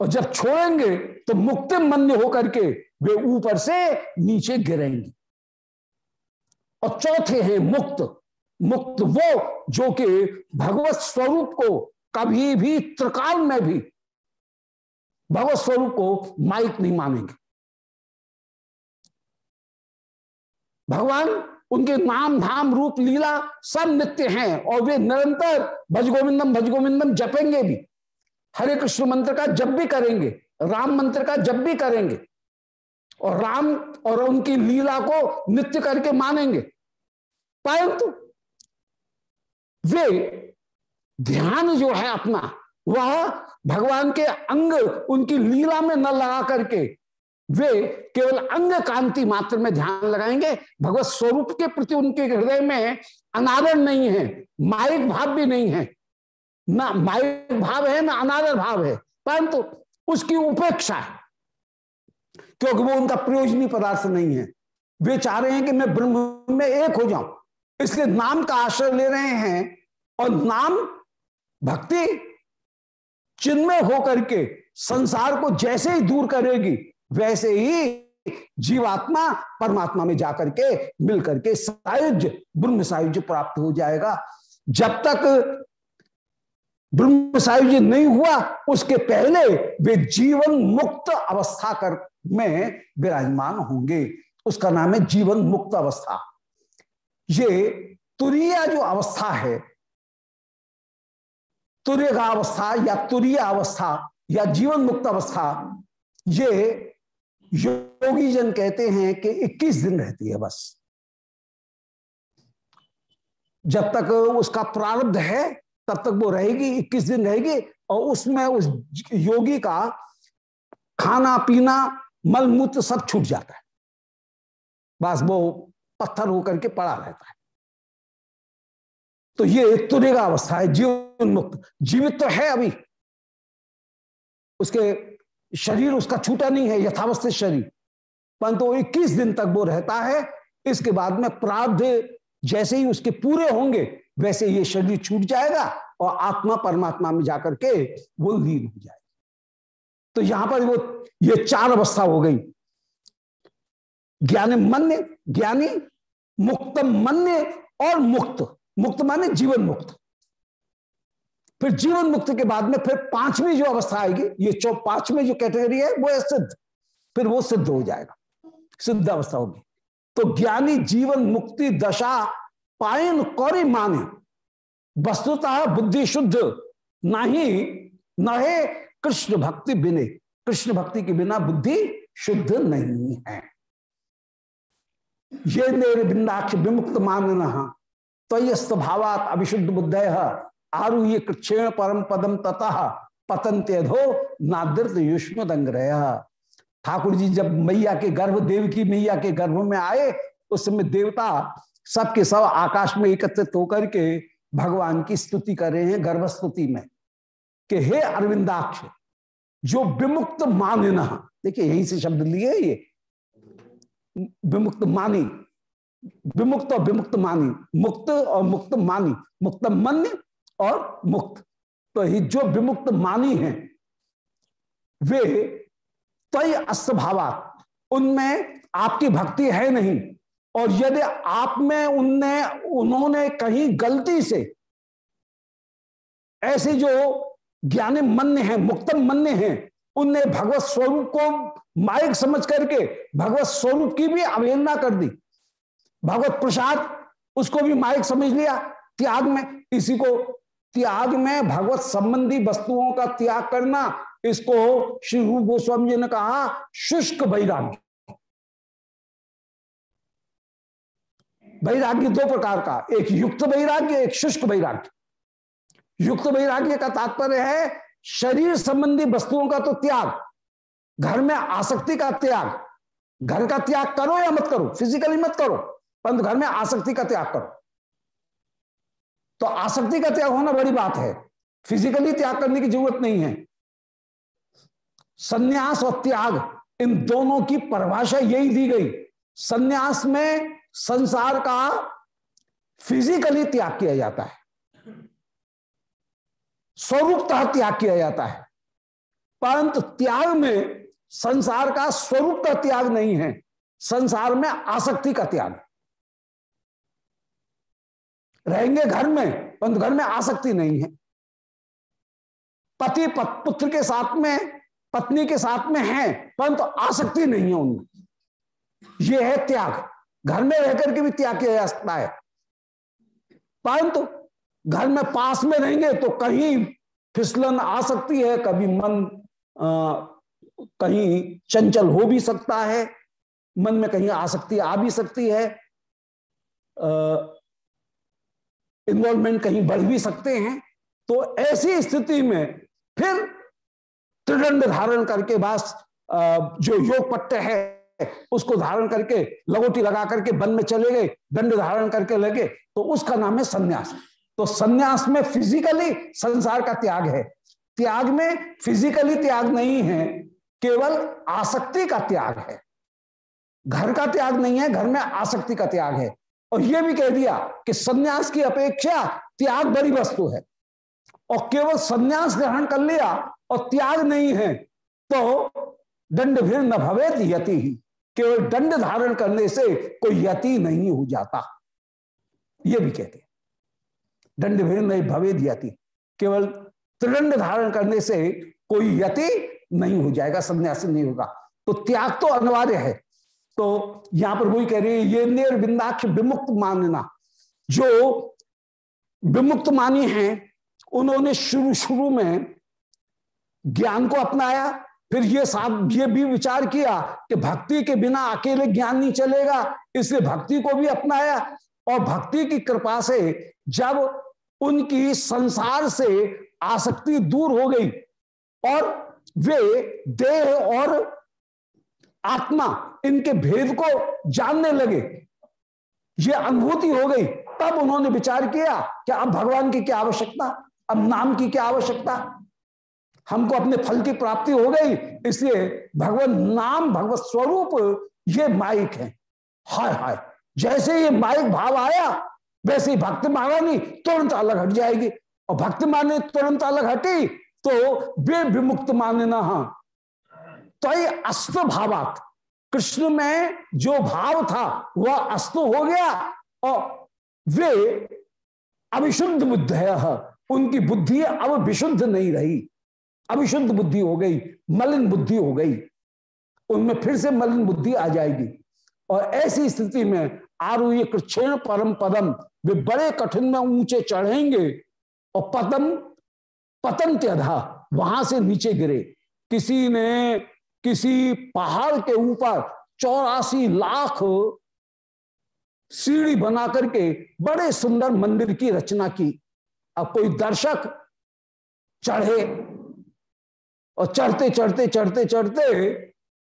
और जब छोड़ेंगे तो मुक्त मन्य होकर के वे ऊपर से नीचे गिरेंगे। और चौथे हैं मुक्त। मुक्त वो जो कि भगवत स्वरूप को कभी भी त्रिकाल में भी भगवत स्वरूप को माइक नहीं मानेंगे। भगवान उनके नाम धाम रूप लीला सब नित्य हैं और वे निरंतर भजगोविंदम भजगोविंदम जपेंगे भी। हरे कृष्ण मंत्र का जब भी करेंगे, राम मंत्र का जब भी करेंगे और राम और उनकी लीला को नित्य करके मानेंगे। परंतु वे ध्यान जो है अपना, वह भगवान के अंग उनकी लीला में न लगा करके वे केवल अंग कांति मात्र में ध्यान लगाएँगे। भगवत स्वरूप के प्रति उनके हृदय में अनादर नहीं है माइक भाव भी नहीं है। ना माइक भाव है, ना अनादर भाव है, परंतु उसकी उपेक्षा क्योंकि वो उनका प्रयोजनी पदार्थ नहीं है। वे चाह रहे हैं कि मैं ब्रह्म में एक हो जाऊँ, इसलिए नाम का आश्रय ले रहे हैं और नाम, भक्ति, चिन्मय होकर के संसार को जैसे ही दूर करेगी वैसे ही जीवात्मा परमात्मा में जाकर के मिलकर के सायुज ब्रह्म सायुज प्राप्त हो जाएगा। जब तक ब्रह्म सायुज नहीं हुआ, उसके पहले वे जीवन मुक्त अवस्था कर में विराजमान होंगे। उसका नाम है जीवन मुक्त अवस्था। ये तुरिया जो अवस्था है, तुर्य अवस्था या तुरीय अवस्था या जीवन मुक्त अवस्था, ये योगी जन कहते हैं कि 21 दिन रहती है बस। जब तक उसका प्रारब्ध है, तब तक वो रहेगी 21 दिन रहेगी, और उसमें उस योगी का खाना, पीना मलमूत्र सब छूट जाता है। बस वो पत्थर होकर के पड़ा रहता है। तो ये तुरेगा अवस्था है जीवन मुक्त जीवित तो है अभी। उसके शरीर उसका छूटा नहीं है, यथावस्थित शरीर। परंतु तो इक्कीस दिन तक वो रहता है, इसके बाद में प्रार्ध जैसे ही उसके पूरे होंगे, वैसे ये शरीर छूट जाएगा और आत्मा परमात्मा में जाकर के वो लीन हो जाएगा। तो यहाँ पर वो, ये चार अवस्था हो गई। ज्ञानी मन्य, ज्ञानी, मुक्त मन्य और मुक्त। मुक्त माने जीवन मुक्त। फिर जीवन मुक्ति के बाद में फिर पांचवी जो अवस्था आएगी, ये चौ पांचवी जो कैटेगरी है, वो है सिद्ध। फिर वो सिद्ध हो जाएगा। सिद्ध अवस्था होगी। तो ज्ञानी जीवन मुक्ति दशा पायन कौरी माने। वस्तुतः बुद्धि शुद्ध, नहीं न है कृष्ण भक्ति बिने। कृष्ण भक्ति के बिना बुद्धि शुद्ध नहीं है। ये मेरे बिंदाक्ष विमुक्त मान तो भावात अभिशुद्ध बुद्ध आरूह्य कृक्षेण परम पदम ततः पतंते धो नादृत युष्म ठाकुर जी जब मैया के गर्भ देव की मैया के गर्भ में आए, उस समय देवता सबके सब आकाश में एकत्रित होकर के भगवान की स्तुति कर रहे हैं गर्भ स्तुति में। कि हे अरविंदाक्ष, जो विमुक्त मानिना, देखिए यही से शब्द लिए ये। विमुक्त मानी, विमुक्त और विमुक्त मानी, मुक्त और मुक्त मानी, मुक्त मन और मुक्त। तो ही जो विमुक्त मानी हैं, वे तय अस्तभावात उनमें आपकी भक्ति है नहीं, और यदि आप में उनने, उन्होंने कहीं गलती से ऐसे जो ज्ञानी मन्य है, मुक्तम मन्य है, उनने भगवत स्वरूप को मायक समझ करके भगवत स्वरूप की भी अवहेलना कर दी। भगवत प्रसाद, उसको भी माइक समझ लिया त्याग में, इसी को त्याग में भगवत संबंधी वस्तुओं का त्याग करना, इसको श्री रूप गोस्वामी जी ने कहा, शुष्क वैराग्य। वैराग्य दो प्रकार का, एक युक्त वैराग्य, एक शुष्क वैराग्य। युक्त वैराग्य का तात्पर्य है, शरीर संबंधी वस्तुओं का तो त्याग, घर में आसक्ति का त्याग। घर का त्याग करो या मत करो फिजिकली मत करो, परंतु घर में आसक्ति का त्याग करो। तो आसक्ति का त्याग होना बड़ी बात है। फिजिकली त्याग करने की ज़रूरत नहीं है। संन्यास और त्याग, इन दोनों की परिभाषा यही दी गई। सन्यास में संसार का फिजिकली त्याग किया जाता है। स्वरूपतः त्याग किया जाता है। परंतु त्याग में संसार का स्वरूप का त्याग नहीं है। संसार में आसक्ति का त्याग। रहेंगे घर में परंतु घर में आसक्ति नहीं है। पति पत, पुत्र के साथ में पत्नी के साथ में है परंतु आसक्ति नहीं है उनमें। यह है त्याग। घर में रहकर के भी त्याग किया जा सकता है। परंतु घर में पास में रहेंगे तो कहीं फिसलन आ सकती है कभी मन आ, कहीं चंचल हो भी सकता है मन में कहीं आसक्ति आ भी सकती है। इन्वॉल्वमेंट कहीं बढ़ भी सकते हैं तो ऐसी स्थिति में फिर त्रिदंड धारण करके बस जो योग पट्ट है, उसको धारण करके, लगोटी लगा करके वन में चले गए, दंड धारण करके लगे तो उसका नाम है संन्यास। तो संन्यास में फिजिकली संसार का त्याग है। त्याग में फिजिकली त्याग नहीं है, केवल आसक्ति का त्याग है। घर का त्याग नहीं है, घर में आसक्ति का त्याग है। और यह भी कह दिया कि सन्यास की अपेक्षा त्याग बड़ी वस्तु है। और केवल सन्यास ग्रहण कर लिया और त्याग नहीं है तो दंड भी न भवेद यति ही। केवल दंड धारण करने से कोई यति नहीं हो जाता। ये भी कहते दंड भी नहीं भवेद यति। केवल त्रिदंड धारण करने से कोई यति नहीं हो जाएगा, सन्यासी नहीं होगा। तो त्याग तो अनिवार्य है। तो यहाँ पर वही कह रही है, ये निर्विंदाक्ष विमुक्त मानना। जो विमुक्त मानी हैं, उन्होंने शुरू शुरू में ज्ञान को अपनाया, फिर ये साथ ये भी विचार किया कि भक्ति के बिना अकेले ज्ञान नहीं चलेगा, इसलिए भक्ति को भी अपनाया। और भक्ति की कृपा से जब उनकी संसार से आसक्ति दूर हो गई, और वे देह और आत्मा इनके भेद को जानने लगे। ये अनुभूति हो गई। तब उन्होंने विचार किया कि अब भगवान की क्या आवश्यकता, अब नाम की क्या आवश्यकता? हमको अपने फल की प्राप्ति हो गई, इसलिए भगवान नाम, भगवत स्वरूप, ये माइक है। हाय हाय, जैसे ये माइक भाव आया, वैसे ही भक्ति मानी तुरंत अलग हट जाएगी। और भक्ति माने तुरंत अलग हटी तो वे विमुक्त माने ना तो अस्त भावात कृष्ण में जो भाव था, वह अस्त हो गया और वे अविशुद्ध बुद्ध है उनकी बुद्धि अब विशुद्ध नहीं रही। अविशुद्ध बुद्धि हो गई, मलिन बुद्धि हो गई। उनमें फिर से मलिन बुद्धि आ जाएगी। और ऐसी स्थिति में आरुह्य कृष्ण परम पदम, वे बड़े कठिन में ऊँचे चढ़ेंगे और पदम पतन त्यधा वहाँ से नीचे गिरे। किसी ने किसी पहाड़ के ऊपर चौरासी लाख सीढ़ी बना करके बड़े सुंदर मंदिर की रचना की। अब कोई दर्शक चढ़े और चढ़ते चढ़ते चढ़ते चढ़ते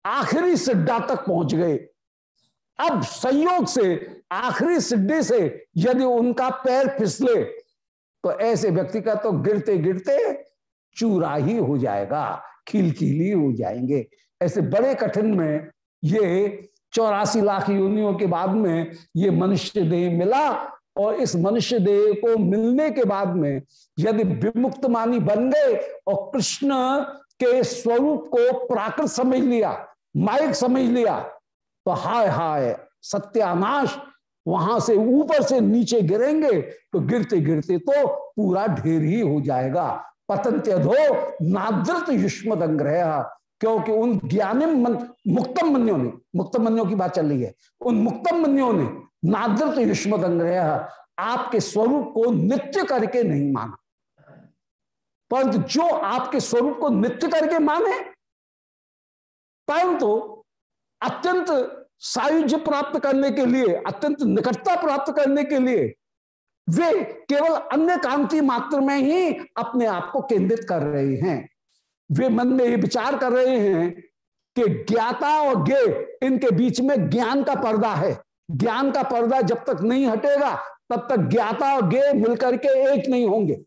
आखिरी सिड्डा तक पहुँच गए। अब संयोग से, आखिरी सिड्डे से यदि उनका पैर फिसले तो ऐसे व्यक्ति का तो गिरते गिरते चूरा ही हो जाएगा। खिलखिली हो जाएँगे। ऐसे बड़े कठिन में ये चौरासी लाख योनियों के बाद में ये मनुष्य देह मिला और इस मनुष्य देह को मिलने के बाद में यदि विमुक्त मानी बन गए और कृष्ण के स्वरूप को प्राकृत समझ लिया माइक समझ लिया तो हाय हाय सत्यानाश वहाँ से ऊपर से नीचे गिरेंगे तो गिरते गिरते तो पूरा ढेर ही हो जाएगा। पतंत्यधो नादृत युष्म क्योंकि उन ज्ञानिम मुक्तम मन्यों ने, मुक्तम मन्यों की बात चल रही है, उन मुक्तम मन्यों ने नादृत युष्म आपके स्वरूप को नित्य करके नहीं माना। परंतु जो आपके स्वरूप को नित्य करके माने, परंतु अत्यंत सायुज्य प्राप्त करने के लिए, अत्यंत निकटता प्राप्त करने के लिए वे केवल अन्य कांति मात्र में ही अपने आप को केंद्रित कर रहे हैं। वे मन में ये विचार कर रहे हैं कि ज्ञाता और गे इनके बीच में ज्ञान का पर्दा है। ज्ञान का पर्दा जब तक नहीं हटेगा, तब तक ज्ञाता और गे मिलकर के एक नहीं होंगे।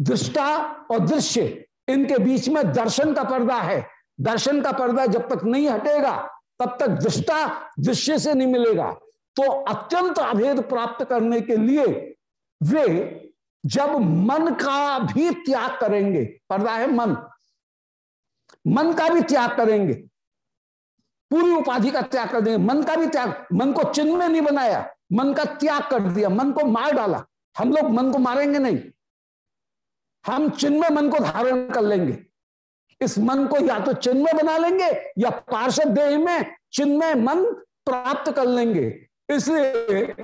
दृष्टा और दृश्य, इनके बीच में दर्शन का पर्दा है। दर्शन का पर्दा जब तक नहीं हटेगा, तब तक दृष्टा दृश्य से नहीं मिलेगा। तो अत्यंत अभेद प्राप्त करने के लिए वे जब मन का भी त्याग करेंगे पर्दा है मन मन का भी त्याग करेंगे, पूरी उपाधि का त्याग कर देंगे, मन का भी त्याग, मन को चिन्ह में नहीं बनाया, मन का त्याग कर दिया, मन को मार डाला, हम लोग मन को मारेंगे नहीं, हम चिन्ह में मन को धारण कर लेंगे, इस मन को या तो चिन्ह में बना लेंगे या पार्षद देह में चिन्ह में मन प्राप्त कर लेंगे इसलिए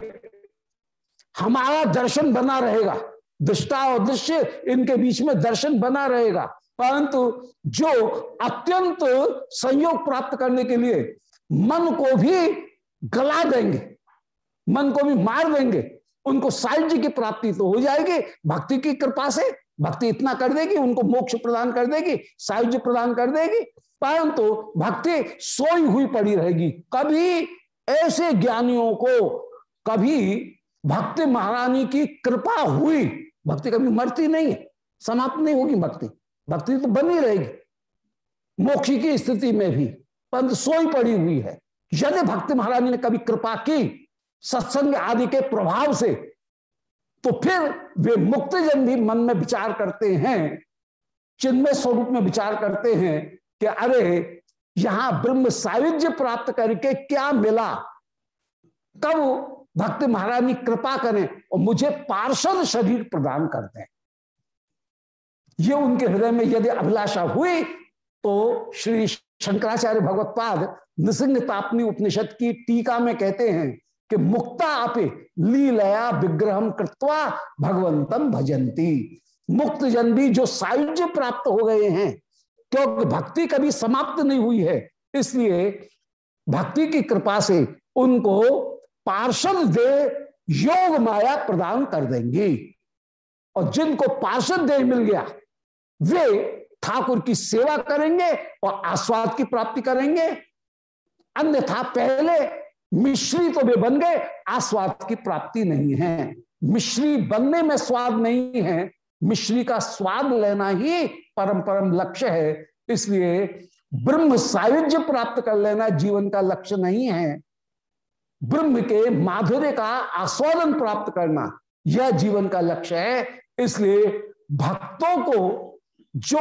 हमारा दर्शन बना रहेगा। दृष्टा और दृश्य इनके बीच में दर्शन बना रहेगा। परंतु जो अत्यंत संयोग प्राप्त करने के लिए मन को भी गला देंगे, मन को भी मार देंगे, उनको साहित्य की प्राप्ति तो हो जाएगी, भक्ति की कृपा से, भक्ति इतना कर देगी, उनको मोक्ष प्रदान कर देगी साहित्य प्रदान कर देगी, परंतु भक्ति सोई हुई पड़ी रहेगी। कभी ऐसे ज्ञानियों को कभी भक्ति महारानी की कृपा हुई, भक्ति कभी मरती नहीं है समाप्त नहीं होगी भक्ति। भक्ति तो बनी रहेगी। मोक्ष की स्थिति में भी परंतु सोई पड़ी हुई है। यदि भक्ति महारानी ने कभी कृपा की सत्संग आदि के प्रभाव से तो फिर वे मुक्त जन भी मन में विचार करते हैं, चिन्मय स्वरूप में विचार करते हैं कि अरे यहाँ ब्रह्म सायुज्य प्राप्त करके क्या मिला? कब भक्त महारानी कृपा करें और मुझे पार्षद शरीर प्रदान कर दें। ये उनके हृदय में यदि अभिलाषा हुई तो श्री शंकराचार्य भगवत्पाद नृसिंह तापनी उपनिषद की टीका में कहते हैं कि मुक्ता आपे लीलया विग्रह कृत्वा भगवंतम भजंती मुक्त जन भी जो सायुज्य प्राप्त हो गए हैं क्योंकि भक्ति कभी समाप्त नहीं हुई है, इसलिए भक्ति की कृपा से उनको पार्षद दे योग माया प्रदान कर देंगे। और जिनको पार्षद दे मिल गया, वे ठाकुर की सेवा करेंगे और आस्वाद की प्राप्ति करेंगे। अन्यथा पहले मिश्री तो वे बन गए, आस्वाद की प्राप्ति नहीं है। मिश्री बनने में स्वाद नहीं है मिश्री का स्वाद लेना ही परम परम लक्ष्य है। इसलिए ब्रह्म सायुज्य प्राप्त कर लेना जीवन का लक्ष्य नहीं है। ब्रह्म के माधुर्य का आस्वादन प्राप्त करना यह जीवन का लक्ष्य है। इसलिए भक्तों को जो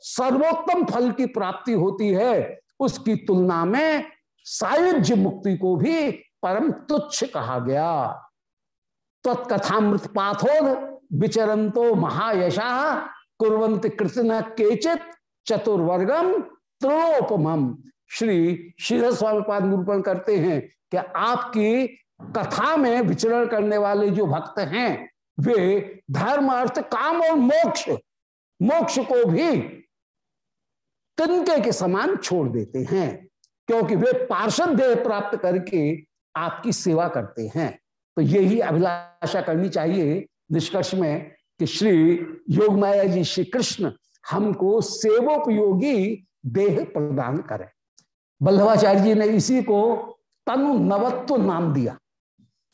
सर्वोत्तम फल की प्राप्ति होती है, उसकी तुलना में सायुज्य मुक्ति को भी परम तुच्छ कहा गया। तत्कथामृत पाथोर विचरंतो महायशा कुरंत कृष्ण केचित चतुर्वर्गम त्रोपम श्री श्री स्वामीपाद निरूपण करते हैं कि आपकी कथा में विचरण करने वाले जो भक्त हैं, वे धर्म अर्थ काम और मोक्ष मोक्ष को भी तिनके के समान छोड़ देते हैं, क्योंकि वे पार्षद देह प्राप्त करके आपकी सेवा करते हैं। तो यही अभिलाषा करनी चाहिए निष्कर्ष में कि श्री योग माया जी, श्री कृष्ण हमको सेवोपयोगी देह प्रदान करें। बल्लभाचार्य जी ने इसी को तनु नवत्व नाम दिया।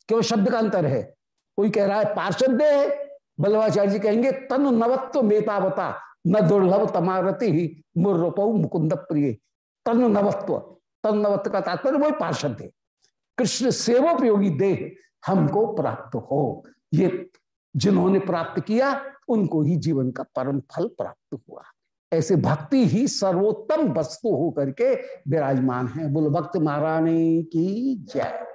क्यों? शब्द का अंतर है। कोई कह रहा है, पार्षद देह बल्लभाचार्य जी कहेंगे, तनु नवत्व मेतावता, न दुर्लभ तमारती ही मुर्रपऊ मुकुंद प्रिय तनु नवत्व। तनु नवत्व का तात्पर्य वही पार्षद देह। कृष्ण सेवोपयोगी देह हमको प्राप्त हो। ये जिन्होंने प्राप्त किया, उनको ही जीवन का परम फल प्राप्त हुआ। ऐसे भक्ति ही सर्वोत्तम वस्तु होकर के विराजमान है। बोलो, भक्त महारानी की जय।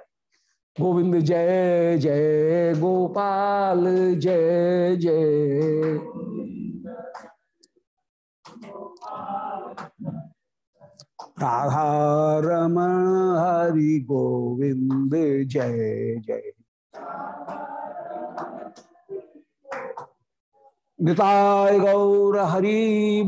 गोविंद जय जय गोपाल, जय जय। राधा रमण हरि गोविंद, जय जय। गौर हरि